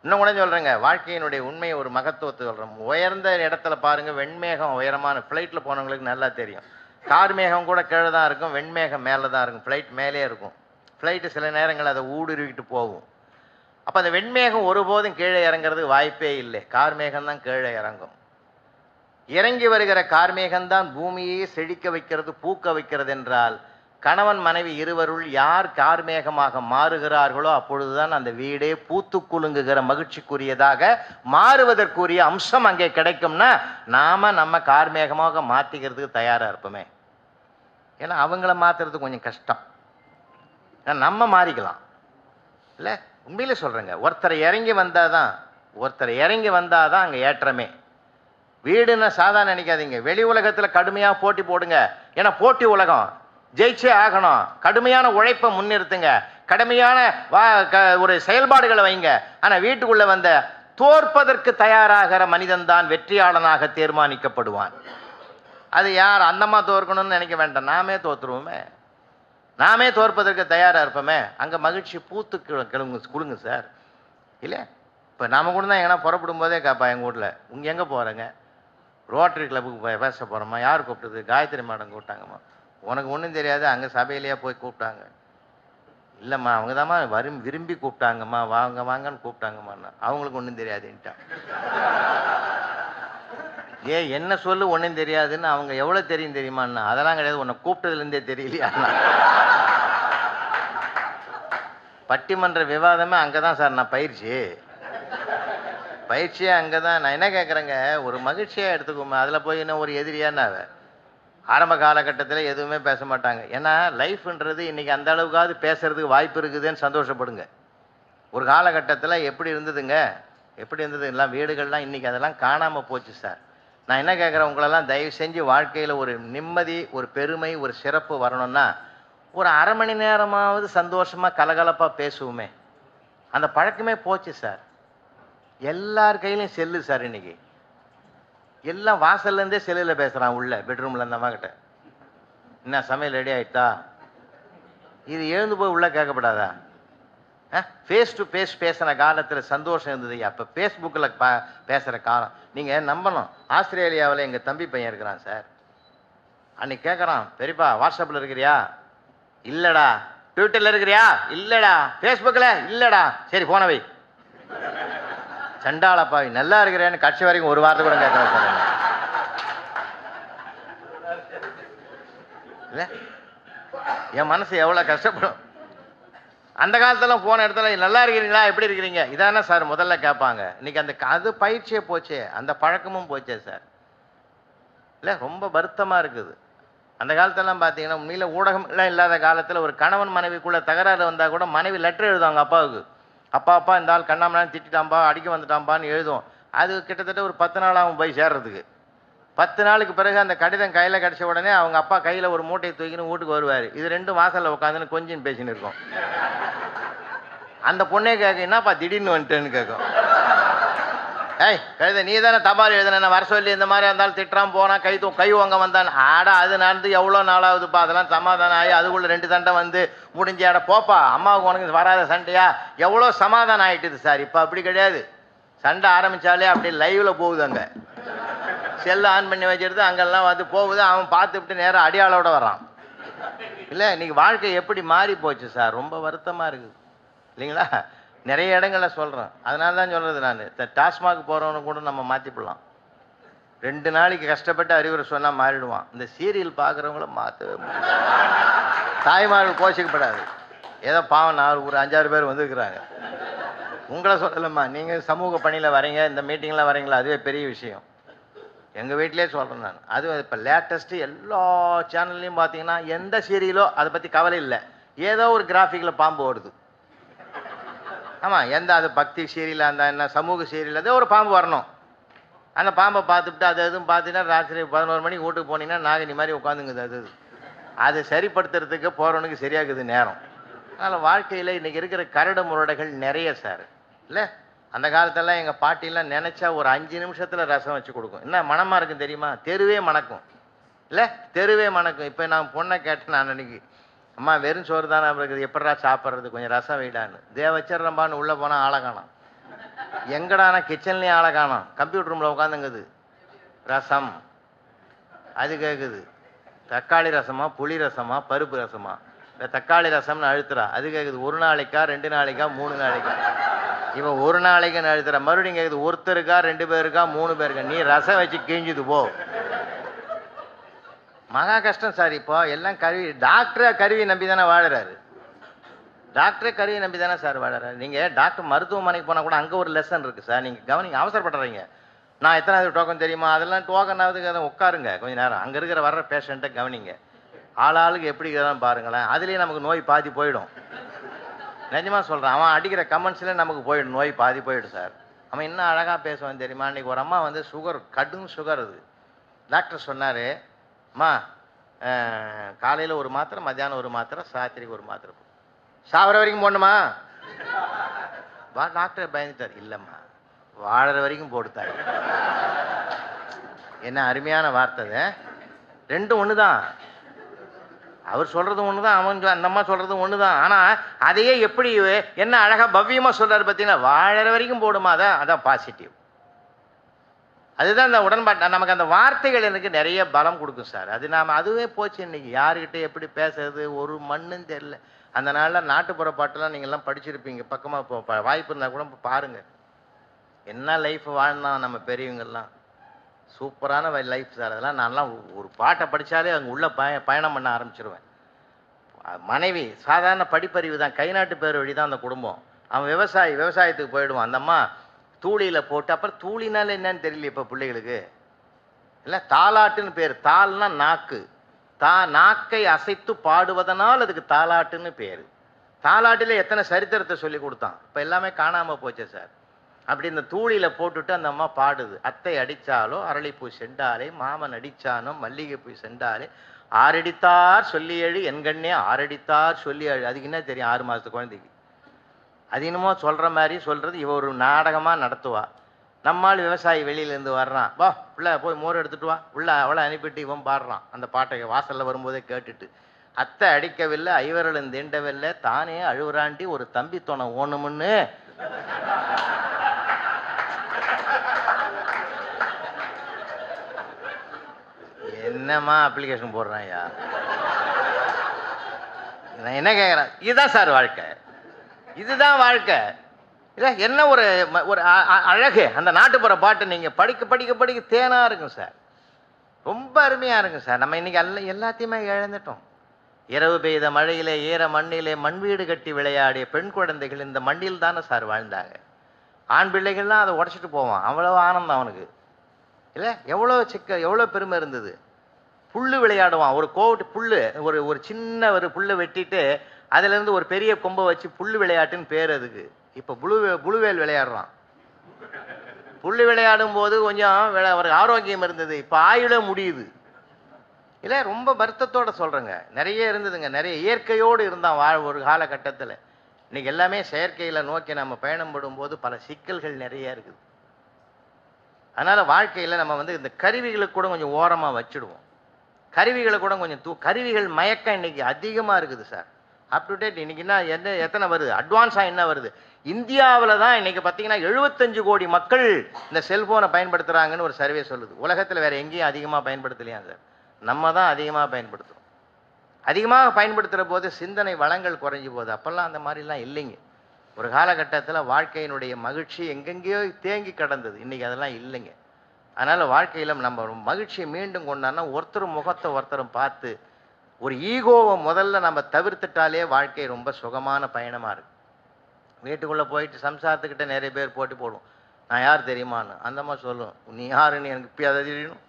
Speaker 1: இன்னும் கூட சொல்கிறேங்க வாழ்க்கையினுடைய உண்மையை ஒரு மகத்துவத்தை சொல்கிறோம் உயர்ந்த இடத்துல பாருங்கள் வெண்மேகம் உயரமான ஃப்ளைட்டில் போனவங்களுக்கு நல்லா தெரியும். கார் மேகம் கூட கீழே தான் இருக்கும் வெண்மேகம் மேலே தான் இருக்கும். ஃப்ளைட் மேலே இருக்கும். ஃப்ளைட்டு சில நேரங்கள் அதை ஊடுருவிட்டு போகும். அப்போ அந்த வெண்மேகம் ஒருபோதும் கீழே இறங்குறதுக்கு வாய்ப்பே இல்லை. கார் மேகம் தான் கீழே இறங்கும். இறங்கி வருகிற கார்மேகம்தான் பூமியை செழிக்க வைக்கிறது பூக்க வைக்கிறது என்றால் கணவன் மனைவி இருவருள் யார் கார்மேகமாக மாறுகிறார்களோ அப்பொழுதுதான் அந்த வீடே பூத்து குலுங்குகிற மகிழ்ச்சிக்குரியதாக மாறுவதற்குரிய அம்சம் அங்கே கிடைக்கும்னா நாம நம்ம கார்மேகமாக மாத்திக்கிறதுக்கு தயாரா இருப்போமே. ஏன்னா அவங்கள மாத்துறது கொஞ்சம் கஷ்டம். ஏன்னா நம்ம மாறிக்கலாம். இல்லை? உண்மையிலே சொல்றேங்க. ஒருத்தர் இறங்கி வந்தாதான் ஒருத்தர் இறங்கி வந்தாதான் அங்கே ஏற்றமே. வீடுன்னு சாதாரண நினைக்காதீங்க. வெளி உலகத்துல கடுமையா போட்டி போடுங்க. ஏன்னா போட்டி உலகம். ஜெயிச்சே ஆகணும். கடுமையான உழைப்பை முன்னிறுத்துங்க. கடுமையான வா க ஒரு செயல்பாடுகளை வைங்க. ஆனால் வீட்டுக்குள்ளே வந்த தோற்பதற்கு தயாராகிற மனிதன்தான் வெற்றியாளனாக தீர்மானிக்கப்படுவான். அது யார்? அந்தம்மா தோற்கணும்னு நினைக்க வேண்டாம். நாமே தோற்றுருவோமே நாமே தோற்பதற்கு தயாராக இருப்போமே. அங்கே மகிழ்ச்சி பூத்து கிளு- கொடுங்க சார். இல்லை இப்போ நாம கூட தான் எங்கன்னா புறப்படும் போதே கேட்பா எங்கள் வீட்டில் உங்க எங்கே போகிறேங்க ரோட்டரி கிளப்புக்கு போய் பேச போகிறோமா யார் கூப்பிட்டது? காயத்ரி மேடம் கூப்பிட்டாங்கம்மா. உனக்கு ஒன்றும் தெரியாது அங்கே சபையிலேயே போய் கூப்பிட்டாங்க. இல்லைம்மா அவங்க தாம்மா வரும் விரும்பி கூப்பிட்டாங்கம்மா வாங்க வாங்கன்னு கூப்பிட்டாங்கம்மா அவங்களுக்கு ஒன்றும் தெரியாதுன்ட்டான் ஏ என்ன சொல்லு ஒன்றும் தெரியாதுன்னு அவங்க எவ்வளோ தெரியும் தெரியுமாண்ணா அதெல்லாம் கிடையாது உன்னை கூப்பிட்டதுலேருந்தே தெரியலையா? பட்டிமன்ற விவாதமே அங்கே தான் சார் நான் பயிற்சி. பயிற்சியே அங்கே தான் நான் என்ன கேட்குறேங்க ஒரு மகிழ்ச்சியாக எடுத்துக்கோமே அதில் போய் இன்னும் ஒரு எதிரியான்னு அவ ஆரம்ப காலகட்டத்தில் எதுவுமே பேச மாட்டாங்க. ஏன்னா லைஃப்ன்றது இன்றைக்கி அந்த அளவுக்காவது பேசுறதுக்கு வாய்ப்பு இருக்குதுன்னு சந்தோஷப்படுங்க. ஒரு காலகட்டத்தில் எப்படி இருந்ததுங்க? எப்படி இருந்தது? எல்லாம் வீடுகள்லாம் இன்றைக்கி அதெல்லாம் காணாமல் போச்சு சார். நான் என்ன கேட்குறேன் உங்களெல்லாம் தயவு செஞ்சு வாழ்க்கையில் ஒரு நிம்மதி ஒரு பெருமை ஒரு சிறப்பு வரணும்னா ஒரு அரை மணி நேரமாவது சந்தோஷமாக கலகலப்பாக பேசுவோமே. அந்த பழக்கமே போச்சு சார். எல்லார் கையிலையும் செல்லு சார் இன்றைக்கி எல்லாம் வாசல்லேருந்தே செல்லில் பேசுகிறான் உள்ள பெட்ரூமில் இந்த அம்மாக்கிட்ட என்ன சமையல் ரெடி ஆயிட்டா இது எழுந்து போய் உள்ளே கேட்கப்படாதா? ஃபேஸ் டு ஃபேஸ் பேசுகிற காலத்தில் சந்தோஷம் இருந்தது. அப்போ ஃபேஸ்புக்கில் பா பேசுகிற காலம். நீங்கள் நம்பணும். ஆஸ்திரேலியாவில் எங்கள் தம்பி பையன் இருக்கிறான் சார். அன்னைக்கு கேட்குறான் பெரியப்பா வாட்ஸ்அப்பில் இருக்கிறியா? இல்லைடா. ட்விட்டரில் இருக்கிறியா? இல்லைடா. ஃபேஸ்புக்கில் இல்லைடா. சரி போனவை சண்டாளப்பாவி நல்லா இருக்கிறேன்னு கட்சி வரைக்கும் ஒரு வாரத்தை கூட கேட்க சார் இல்லை? என் மனசு எவ்வளோ கஷ்டப்படும்? அந்த காலத்துல போன இடத்துல நல்லா இருக்கிறீங்களா? எப்படி இருக்கிறீங்க? இதானே சார் முதல்ல கேட்பாங்க. இன்னைக்கு அந்த அது பயிற்சியே போச்சே. அந்த பழக்கமும் போச்சே சார். இல்லை ரொம்ப வருத்தமாக இருக்குது. அந்த காலத்தெல்லாம் பார்த்தீங்கன்னா உண்மையில் ஊடகம்லாம் இல்லாத காலத்தில் ஒரு கணவன் மனைவிக்குள்ளே தகராறு வந்தால் கூட மனைவி லெட்டர் எழுதுவாங்க அப்பாவுக்கு. அப்பா அப்பா இந்த ஆள் கண்ணாமலாம் திட்டிட்டாம்பா அடிக்க வந்துட்டாம்பான்னு எழுதும் அது கிட்டத்தட்ட ஒரு பத்து நாள் ஆகும் போய் சேர்றதுக்கு. பத்து நாளுக்கு பிறகு அந்த கடிதம் கையில் கிடச்ச உடனே அவங்க அப்பா கையில் ஒரு மூட்டையை தூக்கின்னு வீட்டுக்கு வருவார். இது ரெண்டு வாசலில் உட்காந்துன்னு கொஞ்சம் பேசின்னு இருக்கும். அந்த பொண்ணே கேட்க என்னப்பா திடீர்னு வந்துட்டேன்னு? கேட்கும் ஏய் கழுத நீ தானே தபால் எழுதுன? வர சொல்லி இந்த மாதிரி இருந்தாலும் திட்டுறான் போனான் கை தூ கை வாங்க வந்தான். ஆடா அது நடந்து எவ்வளோ நாளாகுதுப்பா? அதெல்லாம் சமாதானம் ஆகி அதுக்குள்ள ரெண்டு சண்டை வந்து முடிஞ்சு ஆட போப்பா அம்மாவுக்கு உனக்கு வராத சண்டையா? எவ்வளோ சமாதானம் ஆயிட்டுது சார் இப்போ அப்படி கிடையாது. சண்டை ஆரம்பித்தாலே அப்படி லைவில் போகுது அங்கே. செல்லை ஆன் பண்ணி வச்சிருது அங்கெல்லாம் வந்து போகுது. அவன் பார்த்துட்டு நேராக அடியாளோட வரான். இல்லை இன்றைக்கி வாழ்க்கை எப்படி மாறி போச்சு சார்? ரொம்ப வருத்தமாக இருக்குது. இல்லைங்களா? நிறைய இடங்களில் சொல்கிறேன் அதனால தான் சொல்கிறது நான். இந்த டாஸ்மாக் போகிறவனு கூட நம்ம மாற்றிப்படலாம் ரெண்டு நாளைக்கு கஷ்டப்பட்டு அறிவுரை சொன்னால் மாறிடுவான். இந்த சீரியல் பார்க்குறவங்கள மாற்றவே தாய்மார்கள் கோஷிக்கப்படாது. ஏதோ பாவம் நாலு ஒரு அஞ்சாறு பேர் வந்திருக்கிறாங்க. உங்களை சொல்லலம்மா. நீங்கள் சமூக பணியில் வரீங்க இந்த மீட்டிங்கில் வரீங்களா? அதுவே பெரிய விஷயம். எங்கள் வீட்டிலே சொல்கிறேன் நான். அதுவும் இப்போ லேட்டஸ்ட்டு எல்லா சேனல்லையும் பார்த்தீங்கன்னா எந்த சீரியலோ அதை பற்றி கவலை இல்லை. ஏதோ ஒரு கிராஃபிக்கில் பாம்பு ஓடுது. ஆமாம் எந்த அது பக்தி சீரியலாக இருந்தால் என்ன சமூக சீரியல் ஏதோ ஒரு பாம்பு வரணும். அந்த பாம்பை பார்த்துட்டு அது எதுவும் பார்த்தீங்கன்னா ராத்திரி பதினோரு மணிக்கு வீட்டுக்கு போனீங்கன்னா நாகினி மாதிரி உட்காந்துங்குது அது அது. அது சரிப்படுத்துறதுக்கு போகிறவனுக்கு சரியாகுது நேரம். அதனால் வாழ்க்கையில் இன்றைக்கி இருக்கிற கரடு முரடைகள் நிறைய சார். இல்லை? அந்த காலத்தெல்லாம் எங்கள் பாட்டிலாம் நினச்சா ஒரு அஞ்சு நிமிஷத்தில் ரசம் வச்சு கொடுக்கும். என்ன மனமாக இருக்கும் தெரியுமா? தெருவே மணக்கும். இல்லை? தெருவே மணக்கும். இப்போ நான் பொண்ணை கேட்டேன் நான் அன்னைக்கு. அம்மா வெறும் சோறு தானே இருக்குது எப்படா சாப்பிட்றது? கொஞ்சம் ரசம் வைடான்னு. தே உள்ளே போனால் ஆளை காணும். எங்கடானா கிச்சன்லேயும் ஆளை காணும். கம்ப்யூட்டர் ரூமில் உட்காந்துங்குது. ரசம். அது கேட்குது தக்காளி ரசமா புளி ரசமா பருப்பு ரசமா? இந்த தக்காளி ரசம்னு அழுத்துறா. அது கேட்குது ஒரு நாளைக்கா ரெண்டு நாளைக்கா மூணு நாளைக்கா? இவன் ஒரு நாளைக்குன்னு அழுத்துறா. மறுபடியும் கேட்குது ஒருத்தருக்கா ரெண்டு பேருக்கா மூணு பேருக்கா? நீ ரசம் வச்சு கிழிஞ்சுது போ. மகா கஷ்டம் சார் இப்போ. எல்லாம் கருவி டாக்டரை கருவி நம்பி தானே வாழுறாரு. டாக்டரே கருவி நம்பி தானே சார் வாழறாரு. நீங்கள் டாக்டர் மருத்துவமனைக்கு போனால் கூட அங்கே ஒரு லெசன் இருக்குது சார். நீங்கள் கவனிங்க அவசரப்படுறீங்க நான் எத்தனாவது டோக்கன் தெரியுமா? அதெல்லாம் டோக்கனாவது அதை உட்காருங்க. கொஞ்ச நேரம். அங்கே இருக்கிற வர்ற பேஷண்ட்டை கவனிங்க. ஆளாளுக்கு எப்படி இருக்கிறான்னு பாருங்களேன். அதுலேயே நமக்கு நோய் பாதி போயிடும். நிஜமாக சொல்கிறேன் அவன் அடிக்கிற கமெண்ட்ஸில் நமக்கு போயிடும். நோய் பாதி போயிடும் சார். அவன் என்ன அழகாக பேசுவான் தெரியுமா? அன்றைக்கி ஒரு அம்மா வந்து சுகர் கடும் சுகர் அது. டாக்டர் சொன்னார் அம்மா காலையில் ஒரு மாத்திரை மத்தியானம் ஒரு மாத்திரை சாத்திரிக்கு ஒரு மாத்திரை போ. சாவர வரைக்கும் போடணுமா? வா டாக்டர் பயந்துட்டார். இல்லைம்மா வாழற வரைக்கும் போடுத்தாரு என்ன அருமையான வார்த்தை ரெண்டும் ஒன்று தான் அவர் சொல்கிறது ஒன்று தான் அவன் அந்த அம்மா சொல்கிறது ஒன்று தான் ஆனால் அதையே எப்படி என்ன அழகாக பவ்யமாக சொல்கிறார் பார்த்தீங்கன்னா வாழற வரைக்கும் போடுமா அதான் அதான் பாசிட்டிவ் அதுதான் அந்த உடன்பாட்டு நமக்கு அந்த வார்த்தைகள் எனக்கு நிறைய பலம் கொடுக்கும் சார். அது நாம் அதுவே போச்சு இன்னைக்கு. யாருக்கிட்ட எப்படி பேசுறது ஒரு மண்ணும் தெரியல. அந்த நாளில் நாட்டுப்புற பாட்டெல்லாம் நீங்கள்லாம் படிச்சிருப்பீங்க. பக்கமாக இப்போ வாய்ப்பு இருந்தால் கூட இப்போ பாருங்கள் என்ன லைஃப் வாழ்ந்தான் நம்ம பெரியவங்கள்லாம் சூப்பரான லைஃப் சார். அதெல்லாம் நான்லாம் ஒரு- பாட்டை படித்தாலே அங்கே உள்ள பய பயணம் பண்ண ஆரம்பிச்சிருவேன். மனைவி சாதாரண படிப்பறிவு தான். கைநாட்டு பேர் வழி தான் அந்த குடும்பம். அவன் விவசாயி விவசாயத்துக்கு போயிடுவான். அந்த அம்மா தூளியில் போட்டு அப்புறம் தூளினால என்னன்னு தெரியல இப்போ பிள்ளைகளுக்கு? இல்லை தாலாட்டுன்னு பேர். தாள்னா நாக்கு. தா நாக்கை அசைத்து பாடுவதனால் அதுக்கு தாலாட்டுன்னு பேர். தாலாட்டில் எத்தனை சரித்திரத்தை சொல்லி கொடுத்தான்? இப்போ எல்லாமே காணாமல் போச்சே சார். அப்படி இந்த தூளியில் போட்டுட்டு அந்த அம்மா பாடுது. அத்தை அடித்தாலோ அரளிப்பூ செண்டாலே மாமன் அடித்தானோ மல்லிகைப்பூ செண்டாலே ஆரடித்தார் சொல்லி எழு என்கண்ணே ஆரடித்தார் சொல்லி எழு. அதுக்கு என்ன தெரியும் ஆறு மாதத்து குழந்தைக்கு? அது என்னமோ சொல்கிற மாதிரி சொல்கிறது இவ ஒரு நாடகமாக நடத்துவா. நம்மால் விவசாயி வெளியிலேருந்து வர்றான். வா உள்ள போய் மோர் எடுத்துட்டு வா. உள்ள அவளை அனுப்பிட்டு இவன் பாடுறான். அந்த பாட்டை வாசலில் வரும்போதே கேட்டுட்டு. அத்தை அடிக்கவில்லை ஐவர்களும் தீண்டவில்லை தானே அழுவுறாண்டி ஒரு தம்பி துணை ஓணுமுன்னு. என்னம்மா அப்ளிகேஷன் போடுறான் ஐயா நான் என்ன கேட்குறேன் இதுதான் சார் வாழ்க்கை. இதுதான் வாழ்க்கை. இல்லை என்ன ஒரு ம- ஒரு அ- அ- அழகு? அந்த நாட்டுப்புற பாட்டு நீங்கள் படிக்க படிக்க படிக்க தேனாக இருக்கும் சார். ரொம்ப அருமையாக இருக்கும் சார். நம்ம இன்றைக்கி எல்லா எல்லாத்தையுமே இழந்துட்டோம். இரவு பெய்த மழையிலே ஈர மண்ணிலே மண் வீடு கட்டி விளையாடிய பெண் குழந்தைகள் இந்த மண்ணில் தானே சார் வாழ்ந்தாங்க. ஆண் பிள்ளைகள்லாம் அதை உடச்சிட்டு போவான். அவ்வளோ ஆனந்தம் அவனுக்கு. இல்லை எவ்வளோ சிக்க எவ்வளோ பெருமை இருந்தது. புல் விளையாடுவான். ஒரு கோவட்டு புல் ஒரு ஒரு சின்ன ஒரு புல்லை வெட்டிட்டு அதுலேருந்து ஒரு பெரிய கொம்பை வச்சு புல்லு விளையாட்டுன்னு பேர் அதுக்கு. இப்போ புழு புழுவேல் விளையாடுறான். புல்லு விளையாடும் போது கொஞ்சம் அவருக்கு ஒரு ஆரோக்கியம் இருந்தது. இப்போ ஆயுளே முடியுது. இல்லை ரொம்ப வருத்தத்தோடு சொல்கிறேங்க நிறைய இருந்ததுங்க. நிறைய இயற்கையோடு இருந்தான் வாழ் ஒரு காலகட்டத்தில். இன்றைக்கி எல்லாமே செயற்கையில் நோக்கி நம்ம பயணம் போது பல சிக்கல்கள் நிறைய இருக்குது. அதனால் வாழ்க்கையில் நம்ம வந்து இந்த கருவிகளுக்கு கூட கொஞ்சம் ஓரமாக வச்சுடுவோம். கருவிகளை கூட கொஞ்சம் தூ கருவிகள் மயக்கம் இன்னைக்கு அதிகமாக இருக்குது சார். அப் டு டேட் இன்னைக்கு என்ன எத்தனை வருது? அட்வான்ஸாக என்ன வருது? இந்தியாவில் தான் இன்றைக்கி பார்த்தீங்கன்னா எழுபத்தஞ்சு கோடி மக்கள் இந்த செல்ஃபோனை பயன்படுத்துகிறாங்கன்னு ஒரு சர்வே சொல்லுது. உலகத்தில் வேறு எங்கேயும் அதிகமாக பயன்படுத்தலையா சார் நம்ம தான் அதிகமாக பயன்படுத்துகிறோம் அதிகமாக பயன்படுத்துகிற போது சிந்தனை வளங்கள் குறைஞ்சி போகுது. அப்போல்லாம் அந்த மாதிரிலாம் இல்லைங்க. ஒரு காலகட்டத்தில் வாழ்க்கையினுடைய மகிழ்ச்சி எங்கெங்கேயோ தேங்கி கிடந்தது. இன்றைக்கி அதெல்லாம் இல்லைங்க. அதனால் வாழ்க்கையில் நம்ம மகிழ்ச்சியை மீண்டும் கொண்டான்னா ஒருத்தர் முகத்தை ஒருத்தரும் பார்த்து ஒரு ஈகோவை முதல்ல நம்ம தவிர்த்துட்டாலே வாழ்க்கை ரொம்ப சுகமான பயணமாக இருக்குது வீட்டுக்குள்ளே போயிட்டு சம்சாரத்துக்கிட்ட நிறைய பேர் போட்டி போடுவோம். நான் யார் தெரியுமான்னு? அந்த மாதிரி சொல்லும் நீ யாருன்னு எனக்கு இப்போ அதை தெரியணும்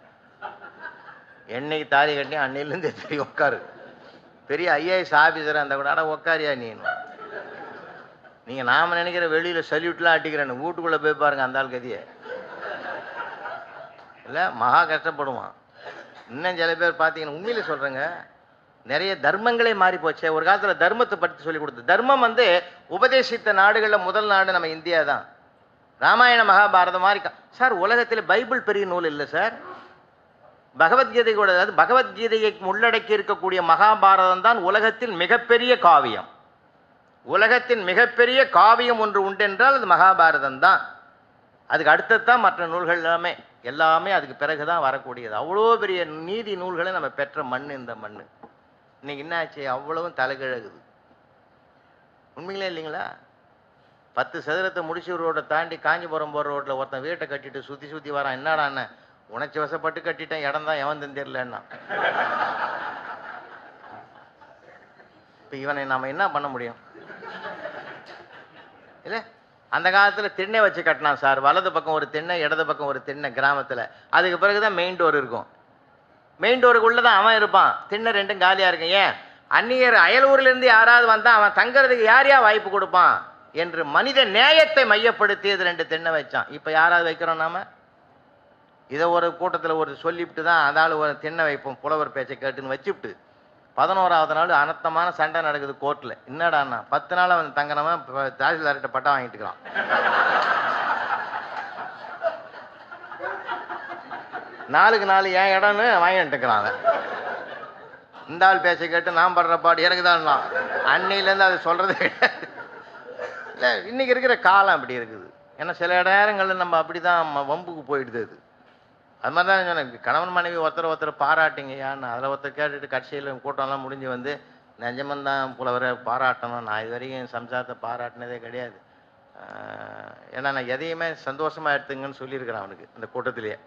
Speaker 1: என்னைக்கு தாலி கட்டி அன்னையிலேருந்து தெரியும் உட்காரு. பெரிய ஐஏஎஸ் ஆஃபீஸராக இருந்தால் கூட ஆனால் உட்காரியா நீனும் நீங்கள் நாம் நினைக்கிற வெளியில் சல்யூட்லாம் அட்டிக்கிறேன்னு வீட்டுக்குள்ளே போய் பாருங்க அந்த ஆள் கதியை. இல்லை மகா கஷ்டப்படுவான். இன்னும் சில பேர் பார்த்தீங்கன்னா உண்மையில் சொல்கிறேங்க நிறைய தர்மங்களே மாறி போச்சு. ஒரு காலத்தில் தர்மத்தை பற்றி சொல்லி கொடுத்து தர்மம் வந்து உபதேசித்த நாடுகளில் முதல் நாடு நம்ம இந்தியா தான். ராமாயண மகாபாரதம் மாதிரி சார் உலகத்தில் பைபிள் பெரிய நூல் இல்லை சார். பகவத்கீதை கூட அதாவது பகவத்கீதையை உள்ளடக்கி இருக்கக்கூடிய மகாபாரதம் தான் உலகத்தில் மிகப்பெரிய காவியம். உலகத்தின் மிகப்பெரிய காவியம் ஒன்று உண்டென்றால் அது மகாபாரதம் தான். அதுக்கு அடுத்தது தான் மற்ற நூல்கள் எல்லாமே. எல்லாமே அதுக்கு பிறகு தான் வரக்கூடியது. அவ்வளோ பெரிய நீதி நூல்களை நம்ம பெற்ற மண் இந்த மண். இன்னைக்கு என்ன ஆச்சு அவ்வளவும் தலைகிழகுது. உண்மைங்களே இல்லைங்களா? பத்து சதுரத்தை முடிச்சு ரோட்டை தாண்டி காஞ்சிபுரம் போகிற ரோட்டில் ஒருத்தன் வீட்டை கட்டிட்டு சுற்றி சுற்றி வரான். என்னடா அண்ணன் உணர்ச்சி வசப்பட்டு கட்டிட்டேன். இடம் தான் எவன் தெரியலன்னா இப்போ இவனை நாம் என்ன பண்ண முடியும்? இல்லை? அந்த காலத்தில் திண்ணை வச்சு கட்டினான் சார். வலது பக்கம் ஒரு திண்ணை இடது பக்கம் ஒரு திண்ணை கிராமத்தில். அதுக்கு பிறகு தான் மெயின் டோர் இருக்கும். மெயின் டோருக்குள்ளே தான் அவன் இருப்பான். திண்ணை ரெண்டும் காலியாக இருக்கும். ஏன்? அந்நியர் அயலூர்லேருந்து யாராவது வந்தால் அவன் தங்கிறதுக்கு யார் யா வாய்ப்பு கொடுப்பான்? என்று மனித நேயத்தை மையப்படுத்தி இது ரெண்டு திண்ணை வச்சான். இப்போ யாராவது வைக்கிறோம் நாம? இதை ஒரு கூட்டத்தில் ஒரு சொல்லிவிட்டு தான் அதால் ஒரு திண்ணை வைப்போம். புலவர் பேச்சை கேட்டுன்னு வச்சுவிட்டு. பதினோராவது நாள் அனர்த்தமான சண்டை நடக்குது கோர்ட்டில் என்னடாண்ணா பத்து நாள் அவன் தங்கினவன் இப்போ தாசில்தார்கிட்ட பட்டம் வாங்கிட்டு நாளுக்கு நாலு என் இடம்னு வாங்கிட்டு அவன். இந்த ஆள் பேச கேட்டு நான் படுற பாடு எனக்கு தான் அன்னையிலேருந்து அது சொல்கிறதே கிடையாது. இல்லை இன்றைக்கி இருக்கிற காலம் அப்படி இருக்குது. ஏன்னா சில நேரங்களில் நம்ம அப்படி தான் வம்புக்கு போயிடுது அது. அது மாதிரி தான் சொன்னேன் கணவன் மனைவி ஒருத்தர் ஒருத்தர் பாராட்டிங்கய்யான்னு அதில் ஒருத்தர் கேட்டுட்டு கடைசியில் கூட்டம்லாம் முடிஞ்சு வந்து நெஞ்சமந்தான் புலவரை பாராட்டணும். நான் இது வரைக்கும் சம்சாரத்தை பாராட்டினதே கிடையாது. ஏன்னா நான் எதையுமே சந்தோஷமாக எடுத்துங்கன்னு சொல்லியிருக்கிறேன் அவனுக்கு இந்த கூட்டத்திலேயே.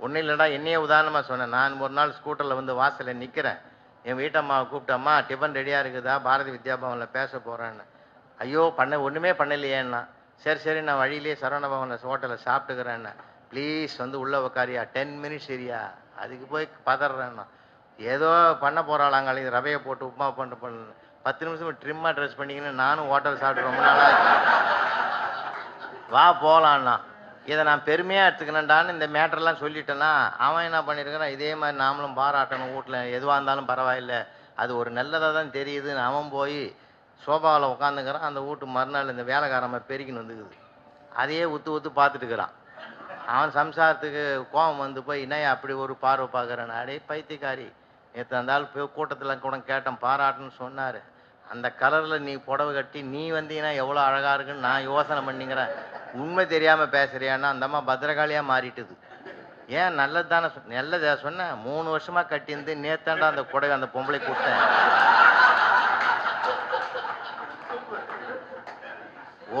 Speaker 1: ஒன்றும் இல்லைடா என்னையே உதாரணமாக சொன்னேன். நான் ஒரு நாள் ஸ்கூட்டரில் வந்து வாசலில் நிற்கிறேன் என் வீட்டம்மாவை கூப்பிட்டம்மா டிஃபன் ரெடியாக இருக்குதா? பாரதி வித்யாபவனில் பேச போகிறேன்னு ஐயோ பண்ண ஒன்றுமே பண்ணலையேன்னா. சரி சரி நான் வழியிலேயே சரவண பவனில் ஹோட்டலில் சாப்பிட்டுக்கிறேன்னு. ப்ளீஸ் வந்து உள்ளே உக்காரியா? டென் மினிட்ஸ் சரியா? அதுக்கு போய் பதறேன்னா. ஏதோ பண்ண போகிறாளாங்க ரவையை போட்டு உப்புமா பண்ண பத்து நிமிஷம் ட்ரிம்மாக ட்ரெஸ் பண்ணிக்கின்னு நானும் ஹோட்டல் சாப்பிட்டு ரொம்ப நாளாக வா போகலான்னா இதை நான் பெருமையாக எடுத்துக்கணுண்டான்னு இந்த மேட்டர்லாம் சொல்லிட்டேன்னா அவன் என்ன பண்ணியிருக்கிறான் இதே மாதிரி நாமளும் பாராட்டணும் வீட்டில் எதுவாக இருந்தாலும் பரவாயில்லை. அது ஒரு நல்லதாக தான் தெரியுதுன்னு அவன் போய் சோபாவில் உட்காந்துக்கிறான் அந்த வீட்டு மறுநாள் இந்த வேலைக்காரன் மாதிரி பெருக்கின்னு வந்துக்குது. அதையே உத்து உத்து பார்த்துட்டுக்கிறான் அவன் சம்சாரத்துக்கு கோபம் வந்து போய் என்னையா அப்படி ஒரு பார்வை பார்க்குறேன்? அடே பைத்தியக்காரி. நேற்று அந்த ஆள் கூட்டத்தில் கூட கேட்டேன் பாராட்டுன்னு சொன்னார். அந்த கலரில் நீ புடவை கட்டி நீ வந்தீங்கன்னா எவ்வளோ அழகாக இருக்குன்னு நான் யோசனை பண்ணிங்கிறேன் உண்மை தெரியாமல் பேசுகிறியான்னா அந்தம்மா பத்திரகாளியாக மாறிட்டுது. ஏன் நல்லது தானே நல்லதா சொன்னேன் மூணு வருஷமாக கட்டியிருந்து நேத்தாண்டா அந்த புடவை அந்த பொம்பளை கொடுத்தேன்.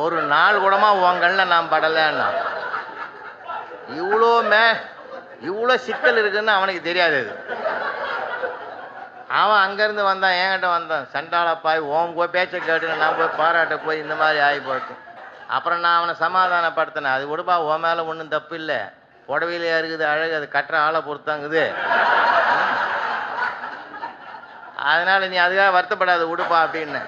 Speaker 1: ஒரு நாள் கூடமா உங்கள்ல நான் படலைன்னா. இவ்வளோ மே இவ்வளோ சிக்கல் இருக்குன்னு அவனுக்கு தெரியாது அது அவன் அங்கேருந்து வந்தான் என்கிட்ட வந்தான். சண்டாளப்பாய் ஓம் போய் பேச்சை கேட்டு நான் போய் பாராட்ட போய் இந்த மாதிரி ஆகி போச்சு அப்புறம் நான் அவனை சமாதானப்படுத்தினேன். அது விடுப்பா உன் மேலே ஒன்றும் தப்பு இல்லை. புடவையிலே இருக்குது அழகு அது கட்டுற ஆளை பொறுத்தாங்குது. அதனால நீ அதுக்காக வருத்தப்படாத விடுப்பா அப்படின்னு